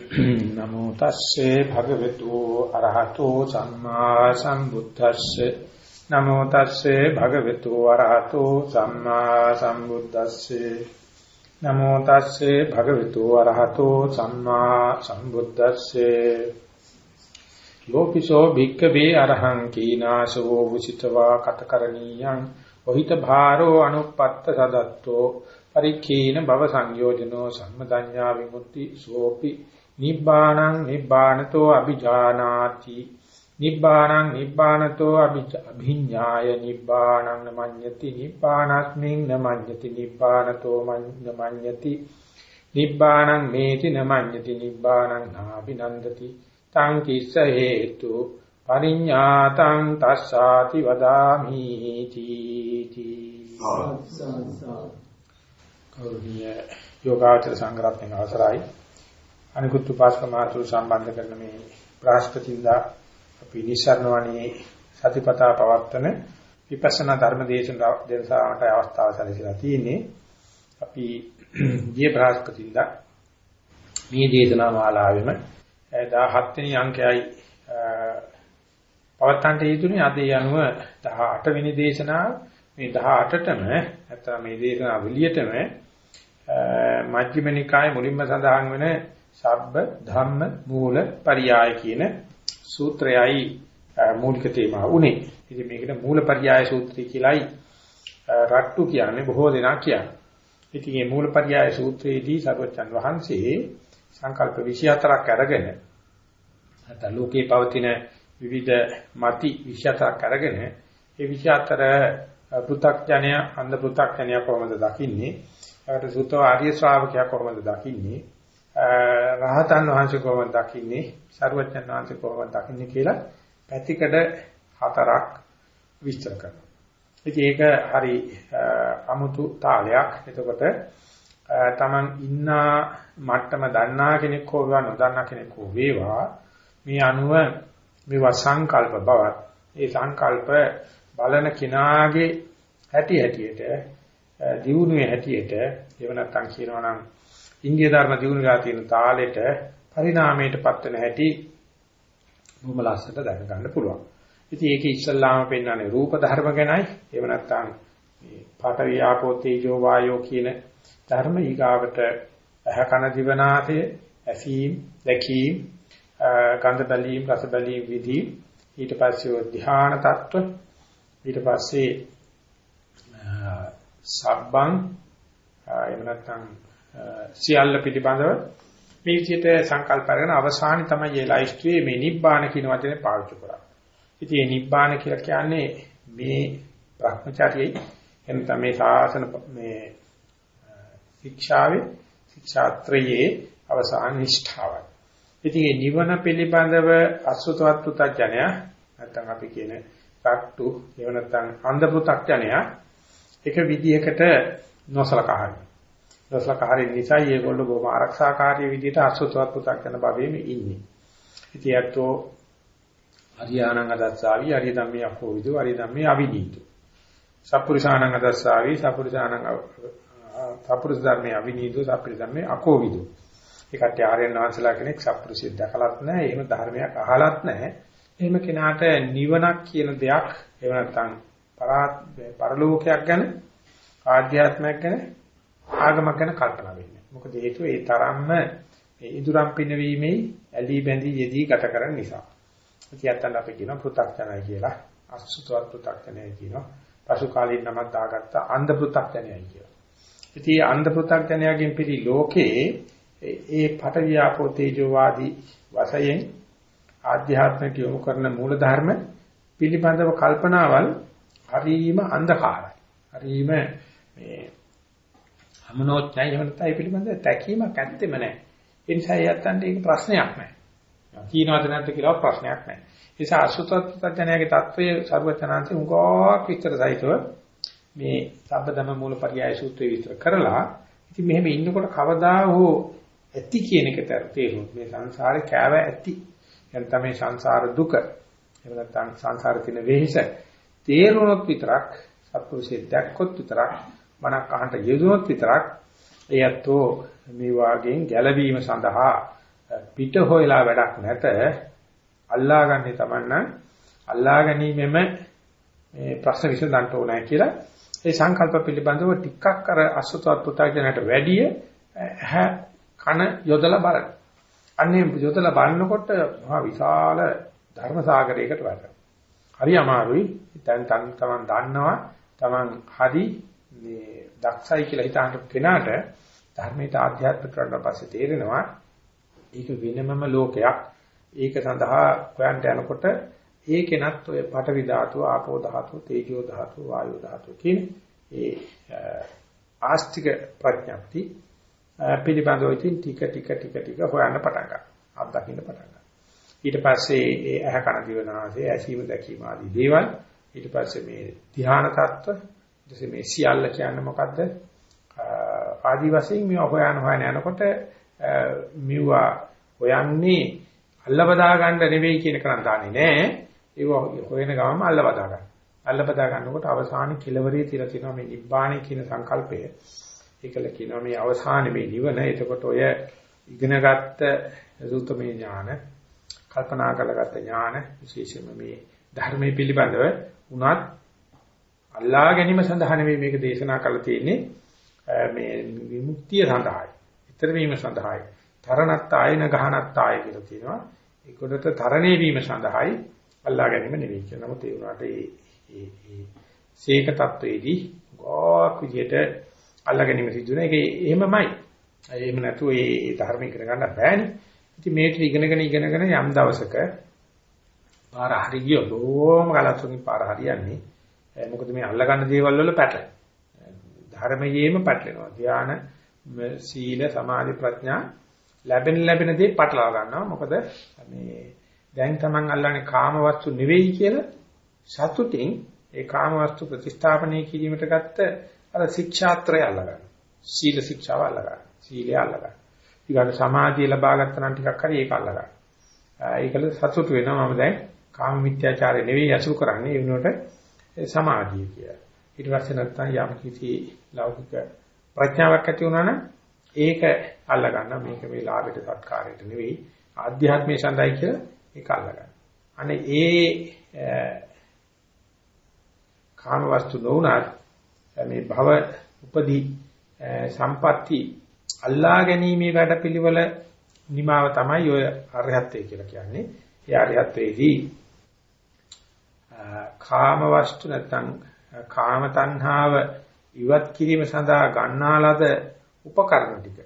නමෝ තස්සේ භගවතු අරහතෝ සම්මා සම්බුද්දස්සේ. නමෝ තස්සේ භගවතු අරහතෝ සම්මා සම්බුද්දස්සේ. නමෝ තස්සේ භගවතු අරහතෝ සම්මා සම්බුද්දස්සේ. ලෝකිසෝ භික්ඛවේ අරහං කීනාසෝ උචිතවා කතකරණීයං. ඔහිත භාරෝ අනුපත්ත සදත්තෝ. පරික්ඛීන භව සංයෝජනෝ සම්මදඤ්ඤා විමුක්ති සෝපි. නිබ්බාණං නිබ්බානතෝ අபிජානාති නිබ්බාණං නිබ්බානතෝ අභිඥාය නිබ්බාණං නමඤ්ඤති. නිබ්බානස්මින් නමඤ්ඤති. නිබ්බානතෝ නමඤ්ඤති. නිබ්බාණං මේති නමඤ්ඤති. නිබ්බාණං නාබිනන්දති තං කිස්ස හේතු. පරිඤ්ඤාතං තස්සාති වදාමි තීති කෞර්ණ්‍ය යෝගාචර සංග්‍රහයෙන් අවසරයි අනිකුත් උපාසක මාතෘ සම්බන්ධ කරන මේ ප්‍රාස්පතින්දා අපි නිසරණවණී සතිපතා පවත්තන විපස්සනා ධර්ම දේශන දෙනසාට අවස්ථාව සැලසීලා තියෙන්නේ. අපි ගිය ප්‍රාස්පතින්දා මේ දේශනා මාලාවෙම 17 වෙනි අංකයයි පවත්තන්ට යෙදුනේ අද යනුව 18 වෙනි දේශනාව. මේ 18ටම නැත්නම් මේ දේශනාව එළියටම මජ්ක්‍ධිම නිකායේ මුලින්ම සඳහන් වෙන සබ්බ ධම්ම මූල පරියාය කියන සූත්‍රයයි මූලික තේමාව උනේ. ඉතින් මේකට මූල පරියාය සූත්‍රය කියලායි රට්ටු කියන්නේ බොහෝ දෙනා කියන්නේ. ඉතින් මේ මූල පරියාය සූත්‍රයේදී සර්වචන් වහන්සේ සංකල්ප 24ක් අරගෙන නැත්නම් ලෝකේ පවතින විවිධ මති 24ක් අරගෙන ඒ 24 පෘ탁ඥය අන්ධ පෘ탁ඥය කොහොමද දකින්නේ? ඒකට සුතව ආර්ය ශ්‍රාවකයා කොහොමද දකින්නේ? රහතන් වහන්සේ කොහොමද දකින්නේ සර්වඥන් වහන්සේ කොහොමද දකින්නේ කියලා පැතිකඩ හතරක් විස්තර කරනවා. ඉතින් ඒක හරි අමුතු තාලයක්. එතකොට තමන් ඉන්න මට්ටම දන්නා කෙනෙක් හෝ වේවා නොදන්නා කෙනෙක් හෝ වේවා මේ අනුව මේවා සංකල්ප බවත් ඒ සංකල්ප බලන කිනාගේ හැටි හැටියට දියුණුවේ හැටියට එව නැත්තම් කියනවා නම් ඉන්දිය ධර්ම දිනුලා තියෙන තාලෙට පරිණාමයට පත් වෙන හැටි බොහොම ලස්සනට දැක ගන්න පුළුවන්. ඉතින් ඒකේ ඉස්සල්ලාම පෙන්වන්නේ රූප ධර්ම ගැනයි. එහෙම නැත්නම් මේ පාඨවි ආපෝ තේජෝ වායෝ කියන ධර්ම ඊගාවට ඇහ කන දිවනාසය ඇසීම් දැකීම් ගන්ධ බැලීම් රස බැලීම් විදි ඊට පස්සේ ධ්‍යාන තත්ත්ව ඊට පස්සේ සබ්බං එහෙම නැත්නම් සියල්ල පිළිබඳව මේ විදිහට සංකල්ප කරගෙන අවසානයේ තමයි මේ ලයිස්ට්ුවේ මේ නිබ්බාන කියන වචනේ පාවිච්චි කරන්නේ. ඉතින් මේ නිබ්බාන කියලා කියන්නේ මේ භ්‍රමචාරියයි එනත මේ සාසන මේ ශික්ෂාවේ ශික්ෂාත්‍රයේ අවසාන නිෂ්ඨාවයි. ඉතින් මේ නිවන පිළිබඳව අසුතවත් පුතඥය නැත්නම් අපි කියන තාක්තු එහෙම නැත්නම් අන්ධ පුතඥය එක විදිහකට නොසලකා හරියි. දසලකාරී නිසා ඒගොල්ලෝ බොහොම ආරක්ෂාකාරී විදිහට අසුතවත් පුතක් කරන භවෙම ඉන්නේ. ඉතින් ඇත්තෝ හරියානං අදස්සාවි හරි ධම්මේ අකෝ විදු හරි ධම්මේ අවිනීතු. සප්පුරිසානං අදස්සාවි සප්පුරිසානං සප්පුරිස ධම්මේ අවිනීතු සප්පුරිස ධම්මේ අකෝ විදු. ඒකට ආර්යයන් වහන්සේලා කෙනෙක් සප්පුරිසිය දැකලත් නැහැ, එහෙම ධර්මයක් අහලත් නැහැ. එහෙම කෙනාට නිවනක් කියන දෙයක් එහෙම නැත්නම් පරලෝකයක් ගැන ආධ්‍යාත්මයක් ගැන ආගමක් ගැන කල්පනා වෙන්නේ. මොකද හේතුව ඒ තරම්ම මේ ඉදුරම් පිනවීමේ ඇලී බැඳී යෙදී ගත කරන නිසා. ඉතියත්තන් අපි කියනවා පෘථග්ජනයි කියලා. අසුතවත් පෘථග්ජනයි කියනවා. පසු කාලීන නමක් දාගත්ත අන්ධ පෘථග්ජනයි කියලා. ඉතින් අන්ධ පෘථග්ජනයගෙන් පිළි ලෝකේ ඒ පටවියාපෝ තේජෝවාදී වශයෙන් ආධ්‍යාත්මික යොමු කරන මූල ධර්ම පිළිබඳව කල්පනාවල් හරීම අන්ධකාරයි. හරීම මේ සමනෝත් නැහැ. එහෙම නැත්නම් ඒ පිළිබඳ තැකීමක් ඇත්තෙම නැහැ. ඒ නිසා එයාටන්ට ඒක ප්‍රශ්නයක් නැහැ. කියනවද නැද්ද කියලා ප්‍රශ්නයක් නැහැ. ඒ නිසා අසුතත්ත්වඥයාගේ தત્ත්වය ਸਰවඥාන්සේ උගාවක් විතර සහිතව මේ සබ්බදම මූලපරියාය සූත්‍රය විස්තර කරලා ඉතින් මෙහෙම ඉන්නකොට කවදා හෝ ඇති කියන එක තේරුම් මේ සංසාරේ කෑව ඇති. නැත්නම් මේ සංසාර දුක එහෙම නැත්නම් සංසාරේ තියෙන වෙහෙස තේරුණොත් විතරක් සත්පුරුෂය දැක්කොත් විතරක් මනක් අහන්න යෙදුනොත් විතරක් ඒ ඇත්තෝ මේ වාගෙන් ගැලවීම සඳහා පිට හොයලා වැඩක් නැත අල්ලාගන්නේ Tamanna අල්ලා ගැනීමෙම මේ ප්‍රශ්න විසඳන්න ඕනෑ කියලා ඒ සංකල්ප පිළිබඳව ටිකක් අර අසුතවත් පුතාජනට වැඩිය ඇහ කන යොදලා බලන්න. අන්නේ යොදලා බලනකොට මහා විශාල ධර්ම සාගරයකට වැටෙනවා. හරි අමාරුයි. දැන් තමන් දන්නවා තමන් හරි මේ දක්ෂයි කියලා හිතාන කෙනාට ධර්මයට ආධ්‍යාත්මික කරලා පස්සේ තේරෙනවා ඒක වෙනමම ලෝකයක්. ඒක සඳහා හොයන්ට යනකොට ඒකෙනත් ඔය පඨවි ධාතුව, ආපෝ ධාතුව, තේජෝ ධාතුව, වායෝ ධාතුව කියන ඒ ආස්තික ප්‍රඥප්ති පිළිබඳව ඉතින් ටික ටික ටික ටික හොයන්න පටන් ගන්නවා. අත්දකින්න පටන් ගන්නවා. ඊට පස්සේ ඒ ඇහ කන දිවනාසය ඇසීම දැකීම ආදී දේවල් ඊට පස්සේ මේ ධ්‍යාන tattwa ඊට පස්සේ මේ සියල්ල කියන්නේ මොකද්ද? ආදී වශයෙන් මේ හොයන හොයන යනකොට මෙවුවා හොයන්නේ අල්ලබදා ගන්න නෙවෙයි කියන කරන් දාන්නේ නෑ. ඒව හොයන ගමම අල්ලබදා ගන්න. අල්ලබදා ගන්නකොට අවසාන කෙලවරේ තියලා තියෙනවා මේ නිබ්බාණය කියන සංකල්පය. ඒකල කියනවා මේ අවසානයේ මේ නිවන. එතකොට ඔය ඉගෙනගත්ත සූත්‍රමය ඥාන කල්පනා කරගත්ත ඥාන විශේෂයෙන්ම මේ ධර්මයේ පිළිබඳව උනත් අල්ලා ගැනීම සඳහා නෙවෙයි මේක දේශනා කරලා තියෙන්නේ මේ විමුක්තිය සඳහායි. ඊතර වීම සඳහායි. තරණත් ආයන ගහනත් ආය කියලා තියෙනවා. ඒකට තරණේ වීම සඳහායි අල්ලා ගැනීම නෙවෙයි කියලා. නමුත් ඒ උනාට ඒ ඒ සීක තත්වයේදී ගෝක් විදියට අල්ලා ගැනීම සිදු වෙන එක එහෙමමයි. එහෙම නැතුව ඒ ධර්ම ඉගෙන ගන්න බෑනේ. ඉතින් මේක ඉගෙනගෙන ඉගෙනගෙන යම් දවසක පාර හරි ගියොත් ඕම කලසුන්ගේ පාර හරියන්නේ. මොකද මේ අල්ල ගන්න දේවල් වල පැටල. ධර්මයේම පැටලෙනවා. ධාන, සීල, සමාධි, ප්‍රඥා ලැබෙන ලැබෙන දේ පටලවා ගන්නවා. මොකද මේ දැන් Taman අල්ලන්නේ කාම වස්තු නෙවෙයි කියලා සතුටින් ඒ කාම වස්තු ප්‍රතිස්ථාපනය කිරීමට ගත්ත අර ශික්ෂාත්‍රය අල්ලගන්න. සීල ශික්ෂාව අල්ලගන්න. සීලය අල්ලගන්න. ඊගොල්ලෝ සමාධිය ලබා ගත්තා නම් ටිකක් හරි ඒක අල්ලගන්න. ඒකල සතුට වෙනවා මම දැන් කාම මිත්‍යාචාරය නෙවෙයි අසු කරන්නේ ඒ වෙනුවට සමාධිය කියලා. ඊට පස්සේ නැත්තම් යම් කිසි ලෞකික ප්‍රඥාවක් ඇති වුණා නම් ඒක අල්ලගන්න මේක මේ ලාභයට සත්කාරයට නෙවෙයි ආධ්‍යාත්මයේ සඳහයි කියලා ඒක අල්ලගන්න. අනේ ඒ කාම වස්තු නොඋනත් මේ භව උපදී සම්පatti අල්ලා ගැනීමේ වැඩපිළිවෙල නිමාව තමයි ඔය අරහත්ත්වය කියලා කියන්නේ. ඒ අරහත්ත්වයේදී කාම වස්තු නැත්නම් කාම තණ්හාව ඉවත් කිරීම සඳහා ගන්නාලද උපකරණ ටික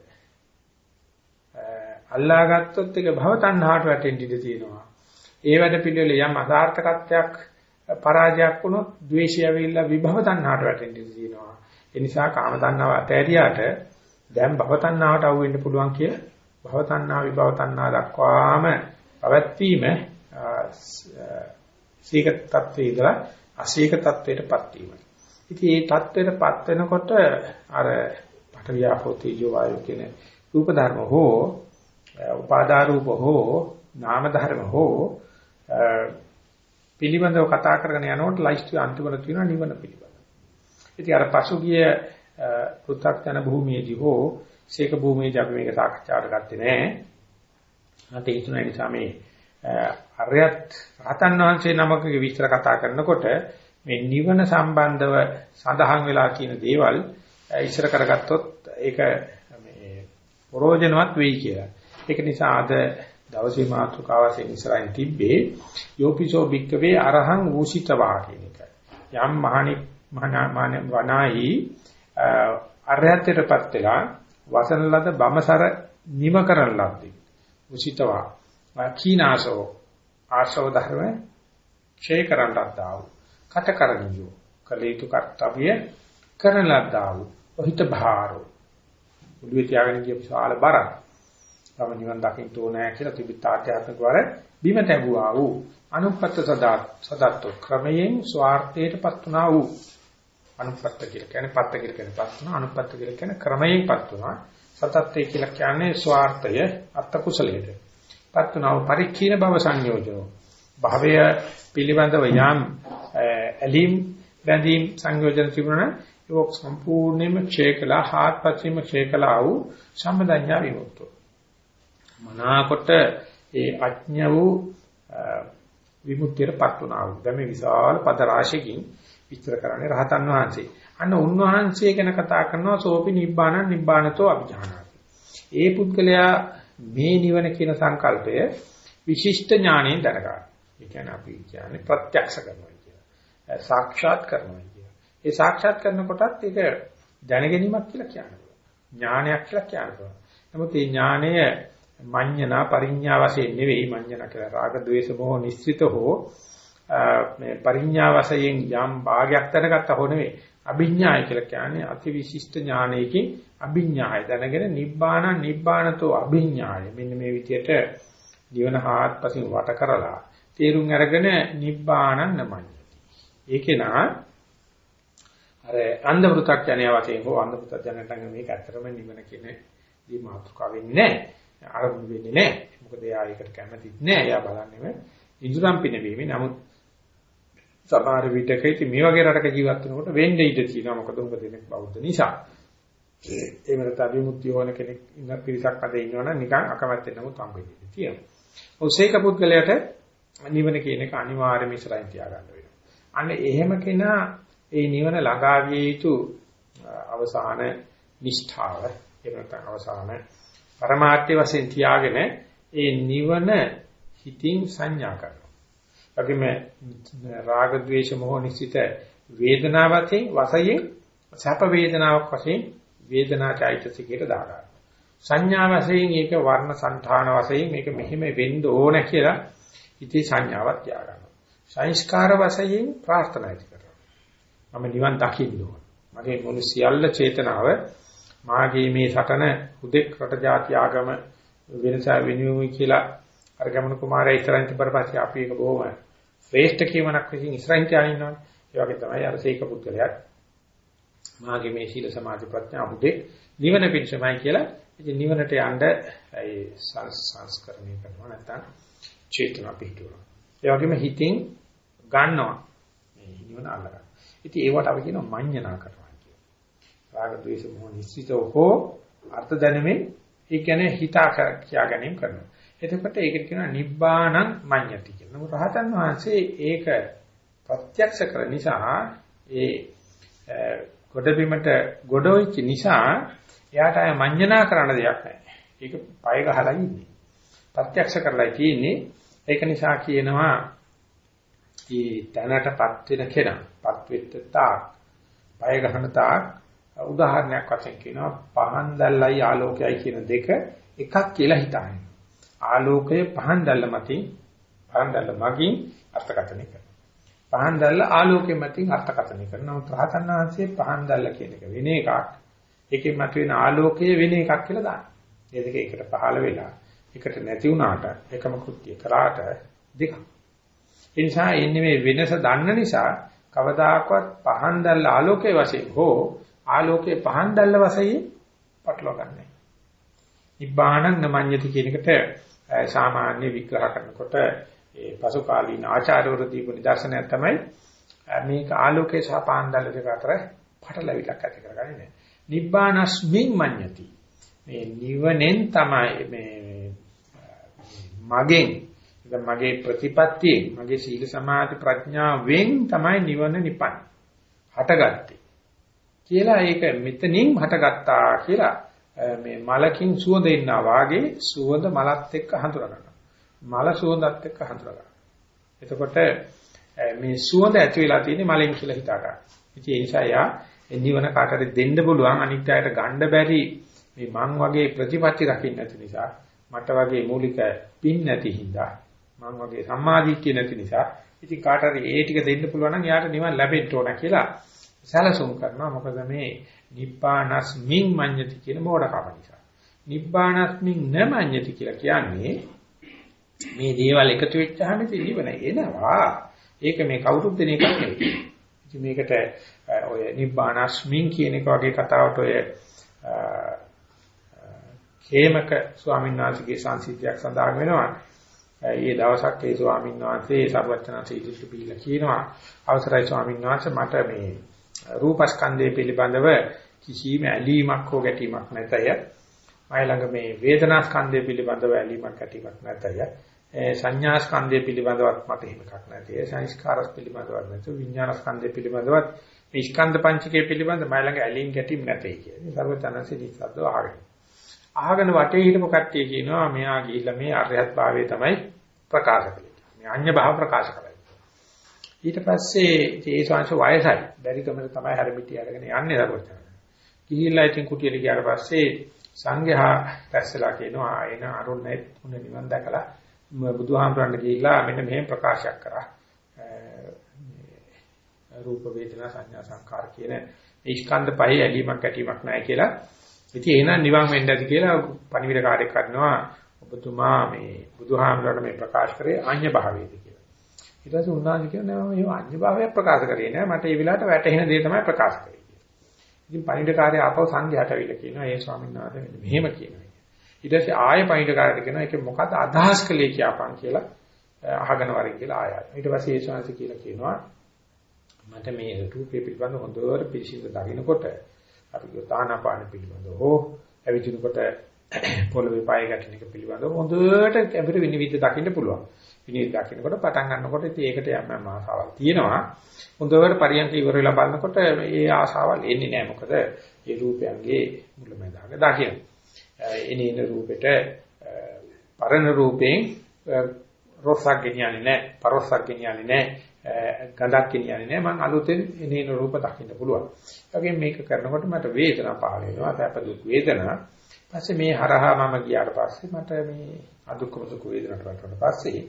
අල්ලා ගත්තොත් ඒක භව තණ්හාවට වැටෙන්න ඉඩ තියෙනවා. ඒ වැඩ පිළිවෙල යම් අසාර්ථකත්වයක් පරාජයක් වුණොත් ද්වේෂය ඇවිල්ලා විභව තණ්හාවට වැටෙන්න ඉඩ තියෙනවා. ඒ නිසා කාම තණ්හාව අතෑරියාට දැන් භව තණ්හාවට අහු වෙන්න පුළුවන් කියලා භව තණ්හා විභව තණ්හා දක්වාම පැවැත්වීම සීක තත්ත්වයේ ඉඳලා අසීක තත්ත්වයටපත් වීම. ඉතින් මේ තත්ත්වයටපත් වෙනකොට අර පඨවියාපෝ තේජෝ වායෝ කියන රූප ධර්ම හෝ උපාදා රූප හෝ නාම ධර්ම හෝ පිළිබඳව කතා කරගෙන යනකොට ලයිස්ට් අන්තිමට තියෙනවා නිවන පිළිබඳව. ඉතින් අර පසුගිය පෘථග්ජන භූමියේදී හෝ ශේක භූමියේදී අපි මේක සාකච්ඡාවට ගත්තේ නැහැ. අත ඒ තුන නිසා මේ අරයත් රහතන් වහන්සේ නමකගේ විස්තර කතා කරනකොට මේ නිවන සම්බන්ධව සඳහන් වෙලා තියෙන දේවල් ඉස්සර කරගත්තොත් ඒක මේ ප්‍රෝජනවත් වෙයි කියලා. ඒක නිසා අද දවසේ මාතෘකාවසෙන් ඉස්සරහින් තිබ්බේ යෝපිසෝ බික්කවේ අරහං වූසිතවා කියන එක. යම් මහණි මහණ වනායි අරහත්ත්වයටපත් වෙලා වසන ලද බමසර නිම කරන ලද්දේ. උසිතවා කීනාසෝ ආසව ධර්ම ඡේ කරන්නට දාව. කත කරණියෝ කලේතු කර්තව්‍ය කරන ලද්දාව. ඔහිත භාරෝ. උළුවේ තියාගෙන ගිය විශාල බරක්. තම නිවන් දකින්න ඕනෑ කියලා තිබිත් ආධ්‍යාත්මික වල බිම තැබුවා වූ අනුපත්ත සදා සදත්ව ක්‍රමයෙන් ස්වార్థයටපත් වුණා වූ අනුපත්ත කියලා කියන්නේ පත්ත කියලා කියන්නේ පත් වුණා අනුපත්ත කියලා කියන්නේ ක්‍රමයෙන්පත් වුණා සතත්ත්‍ය කියලා කියන්නේ ස්වార్థය අත්කුසලයට කුසලයට පත් වෙනවා පරික්ඛීන භව සංයෝජන භවය පිළිබඳව යම් ඇලීම් බැඳීම් සංයෝජන තිබුණා ඒක සම්පූර්ණයෙන්ම ක්ෂය කළා හාත්පසින්ම ක්ෂය කළා වූ සම්බදඤ්ඤා විමුක්තෝ මනාකොට ඒ අඥ වූ විමුක්තියටපත් වුණා වූ. දැන් මේ විශාල පද රාශියකින් විස්තර කරන්නේ රහතන් වහන්සේ. අන්න උන්වහන්සේ ගැන කතා කරනවා සෝපි නිබ්බාන නිබ්බානතෝ අභිජානාති. ඒ පුද්ගලයා මේ නිවන කියන සංකල්පය විශිෂ්ට ඥාණයෙන් දරගන්න. ඒ කියන්නේ අපි කියන්නේ ප්‍රත්‍යක්ෂ කරනවා කියලා. සාක්ෂාත් කරනවා කියලා. ඒ සාක්ෂාත් කරනකොටත් ඒක දැනගැනීමක් කියලා කියනවා. ඥානයක් කියලා කියනවා. නමුත් මේ ඥානය මඤ්ඤණා පරිඥා වශයෙන් නෙවෙයි මඤ්ඤණ කියලා රාග ద్వේෂ මොහ නිස්සිත හෝ මේ පරිඥා වශයෙන් යම් භාගයක් දැනගත්ත හෝ නෙවෙයි අභිඥාය කියලා කියන්නේ අති විශිෂ්ට ඥානයකින් අභිඥාය දැනගෙන නිබ්බාන නිබ්බානතෝ අභිඥාය මෙන්න මේ විදිහට ජීවන හාත්පසින් වට කරලා තේරුම් අරගෙන නිබ්බානං නමඤ්ඤති ඒකේ නා අර අන්ධ පෘථග්ජනය වශයෙන් හෝ අන්ධ පෘථග්ජනයට මේක ඇත්තටම නිවන කියන දී මාතෘකාව වෙන්නේ නැහැ ආරම්භ වෙන්නේ නැහැ. මොකද එයා ඒකට කැමතිත් නැහැ. එයා බලන්නේම ඉඳුරම් පිනවීමේ. නමුත් සමහර විටක ඉතින් මේ වගේ රටක ජීවත් වෙනකොට වෙන්නේ ඉඳ තියෙනවා. මොකද උඹ දෙනෙක් බෞද්ධ නිසා. ඒ වෙනත අභිමුක්තිය ඕන කෙනෙක් ඉන්න පිරිසක් අද ඉන්නවනම් නිකන් අකමැත්තෙන් නමුත් හම්බෙන්නේ තියෙනවා. ඔසේක පුද්ගලයාට නිවන කියන එක අනිවාර්යම ඉස්සරහින් තියාගන්න වෙනවා. අන්න එහෙම කෙනා ඒ නිවන ළඟා විය යුතු අවසාන නිෂ්ඨාව එහෙම නැත්නම් අවසාන පරමාර්ථය වශයෙන් තියාගෙන ඒ නිවන හිතින් සංඥා කරනවා. වගේම රාග ద్వේෂ මොහ නිසිත වේදනාවතේ වශයෙන් සැප වේදනාවක් වශයෙන් වේදනා චෛතසිකයට දානවා. සංඥා වශයෙන් ඒක වර්ණ సంతාන වශයෙන් මේක මෙහෙම වෙන්න ඕන කියලා ඉති සංඥාවක් තියාගන්නවා. සංස්කාර වශයෙන් ප්‍රාර්ථනා කරනවා. මම නිවන් දකින්න ඕන. මගේ මොන සියල්ල චේතනාව මාගේ මේ සටන හුදෙක් රට ජාති ආගම වෙනස වෙනුමයි කියලා අර ගමන කුමාරයා ඉස්සරහින් තිබ්බට පස්සේ අපි ඒක බොහොම ශ්‍රේෂ්ඨ කියමනක් විසින් ඉස්සරහින් තියානින්නවනේ. ඒ වගේ තමයි අර සීක පුද්ගලයාත් මාගේ මේ සීල සමාධි ප්‍රඥා හුදෙක් නිවන පිණිසමයි කියලා ඉතින් නිවනට යන්න ඒ සංස්කරණය කරනවා නැත්නම් චේතනා පිටුනවා. ඒ වගේම හිතින් ගන්නවා මේ නිවන අල්ලගන්න. ඉතින් ඒවට අපි කියනවා මඤ්ඤණා කරනවා. රාග ద్వේෂ මොහ නිශ්චිතව හෝ අර්ථ දැනෙමින් ඒ කියන්නේ හිතා කියා ගැනීම කරනවා. එතකොට ඒකට කියනවා නිබ්බාණං මඤ්ඤති කියලා. නමුත් රහතන් වහන්සේ ඒක ප්‍රත්‍යක්ෂ කර නිසා ඒ ගොඩබිමට ගොඩ වෙච්ච නිසා එයාට අය මඤ්ඤණා කරන්න දෙයක් නැහැ. ඒක පය ගහලා ඉන්නේ. ප්‍රත්‍යක්ෂ කරලා තියෙන්නේ ඒක නිසා කියනවා මේ තැනටපත් වෙන කෙනා පත් වෙච්ච තාක් පය ගහන තාක් උදාහරණයක් වශයෙන් කියනවා පහන් දැල්ලයි ආලෝකයයි කියන දෙක එකක් කියලා හිතන්නේ. ආලෝකය පහන් දැල්ල මතින් පහන් දැල්ල මගින් අර්ථකථනය කරනවා. පහන් දැල්ල ආලෝකය මතින් අර්ථකථනය කරනවා. රහතන් වහන්සේ පහන් දැල්ල කියන එක වෙන එකක්. ඒකෙන් මතුවෙන ආලෝකය වෙන එකක් කියලා දානවා. මේ දෙක එකට පහළ වෙලා එකට නැති වුණාට එකම කෘත්‍ය කරාට දෙකක්. ඒ නිසා එන්නේ මේ වෙනස දන්න නිසා කවදාකවත් පහන් දැල්ල ආලෝකයේ වශයෙන් හෝ ආලෝකයේ පහන් දැල්ල වශයෙන් පටලවා ගන්නෑ. නිබ්බාණං නමඤ්ඤති කියන එකට සාමාන්‍ය විග්‍රහ කරනකොට ඒ පසු කාලීන ආචාර්යවරු දීපු නිදර්ශනය තමයි මේක ආලෝකයේ සහ පහන් දැල්ල දෙක අතර පටලවිලක් ඇති කරගන්නේ නැහැ. නිබ්බානස්මින් මඤ්ඤති. මේ නිවනෙන් තමයි මේ මගෙන් මගේ ප්‍රතිපත්තියෙන් මගේ සීල සමාධි ප්‍රඥාවෙන් තමයි නිවන නිපන්. හටගත්තේ. කියලා ඒක මෙතනින් හටගත්තා කියලා මේ මලකින් සුවඳ එන්නා වාගේ සුවඳ මලත් එක්ක හඳුනා ගන්නවා. මල සුවඳත් එක්ක හඳුනා ගන්නවා. එතකොට මේ සුවඳ ඇති වෙලා තියෙන්නේ මලෙන් කියලා හිතා ගන්න. ඉතින් ඒ නිසා යා නිවන කාටද දෙන්න පුළුවන් අනිත් අයට ගන්න බැරි මේ මං වගේ ප්‍රතිපත්ති රකින්න නැති නිසා මට වගේ මූලික පින් නැති හින්දා මං වගේ සම්මාදිට්ඨිය නැති නිසා ඉතින් කාටද ඒ ටික දෙන්න පුළුවන් නම් යාට නිවන් ලැබෙන්න ඕන කියලා සැලසුම් කරනවා මොකද මේ නිබ්බානස්මින් මඤ්ඤති කියන මෝඩකම නිසා. නිබ්බානස්මින් නමඤ්ඤති කියලා කියන්නේ මේ දේවල් එකතු වෙච්චාම ඉතින් නිවන එනවා. ඒක මේ කවුරුත් දෙන එකක් නෙවෙයි. ඉතින් මේකට ඔය නිබ්බානස්මින් කියන එක වගේ කතාවට ඔය කේමක ස්වාමීන් වහන්සේගේ සංසිද්ධියක් සඳහන් වෙනවා. ඒ දවසක් ඒ ස්වාමීන් වහන්සේ සර්වඥාන්සේ ඉදිරියට පිළිලා කියනවා අවසරයි ස්වාමීන් වහන්සේ මට මේ රූපස්කන්ධය පිළිබඳව කිසිම ඇලීමක් හෝ ගැටීමක් නැතය. මයි ළඟ මේ වේදනා ස්කන්ධය පිළිබඳව ඇලීමක් ඇතිවක් නැතය. සංඥා ස්කන්ධය පිළිබඳවත් මට එහෙම එකක් නැතිය. සංස්කාර පිළිබඳවත් නැතු විඥාන ස්කන්ධය පිළිබඳවත් මේ ස්කන්ධ පංචකය පිළිබඳ මයි ළඟ ඇලීම් ගැටීම් නැtei කියන්නේ. සර්වඥාන්සේ නිස්සද්දව අහගෙන. අහගෙන වටේ හිටපු කට්ටිය කියනවා මෙයා ගිහිල්ලා මේ අරහත් භාවයේ තමයි ප්‍රකාශ කළේ. මේ අඤ්ඤ භාව ප්‍රකාශ කරයි. ඊට පස්සේ ඒ ශාංශ වයසයි. බැරි කමර තමයි හැරමිටි අරගෙන යන්නේ සර්වඥාන්සේ. ගිහිල්ලා ඉතින් කුටියට ගියාට පස්සේ සංඝයා රැස්ලා කියනවා එන අරුණේ තුන නිවන් දැකලා බුදුහාමරන්න ගිහිල්ලා මෙන්න මෙහෙම ප්‍රකාශයක් කරා. රූප වේදනා සංඥා සංකාර කියන ඒ ස්කන්ධ පහේ ඇලීමක් ඇටීමක් නැහැ කියලා. ඉතින් එහෙනම් නිවන් වෙන්න ඇති කියලා පණිවිඩ කාර්යයක් කරනවා ඔබතුමා මේ බුදුහාමරණ මේ ප්‍රකාශ කරේ අඤ්‍ය භාවයේද කියලා. ඊට පස්සේ උන්වහන්සේ කියනවා මේ අඤ්‍ය භාවයක් ප්‍රකාශ කරේ නෑ මට ඒ වෙලාවට වැටහෙන දේ තමයි ප්‍රකාශ කරේ. ඉතින් පණිවිඩ කාර්යය ආපහු සංඝයාට අවිල කියනවා ඒ ස්වාමීන් වහන්සේ මෙහෙම කියනවා. ඊට පස්සේ ආයෙ පණිවිඩ කාර්යයට කියනවා ඒක මොකද අදහස් කළේ කියපන් කියලා අහගෙන වරින් කියලා ආයෙ. ඊට පස්සේ ඒ ස්වාමීන් කියලා කියනවා මට මේ රූපේ පිළිබඳ හොඳට පිළිසිඳ දකින්නකොට අපි ගානාපාන පිළිබඳව හෝ ඇවිදිනකොට පොළවේ පාය ගැටෙන එක පිළිබඳව හොඳට අපිට විනිවිද දකින්න පුළුවන්. විනිවිද දකින්නකොට පටන් ගන්නකොට ඉතින් ඒකට යම් ආසාවක් තියෙනවා. හොඳට පරියන්ක ඉවර වෙලා බලනකොට මේ ආසාවල් එන්නේ නැහැ. මොකද මේ රූපයන්ගේ මුලමඳාක දකින්න. එනින රූපෙට පරණ රූපයෙන් රොස්සක් ගෙනියන්නේ නැහැ. පරොස්සක් ගෙනියන්නේ නැහැ. ගඳක් කියන්නේ නැහැ මම අලුතෙන් එනේන රූප දකින්න පුළුවන්. ඒ වගේම මේක කරනකොට මට වේදනා පහළ වෙනවා සැප දුක් වේදනා. පස්සේ මේ හරහා මම ගියාට පස්සේ මට මේ අදුක්කම සුඛ වේදනාට වැටුණාට පස්සේ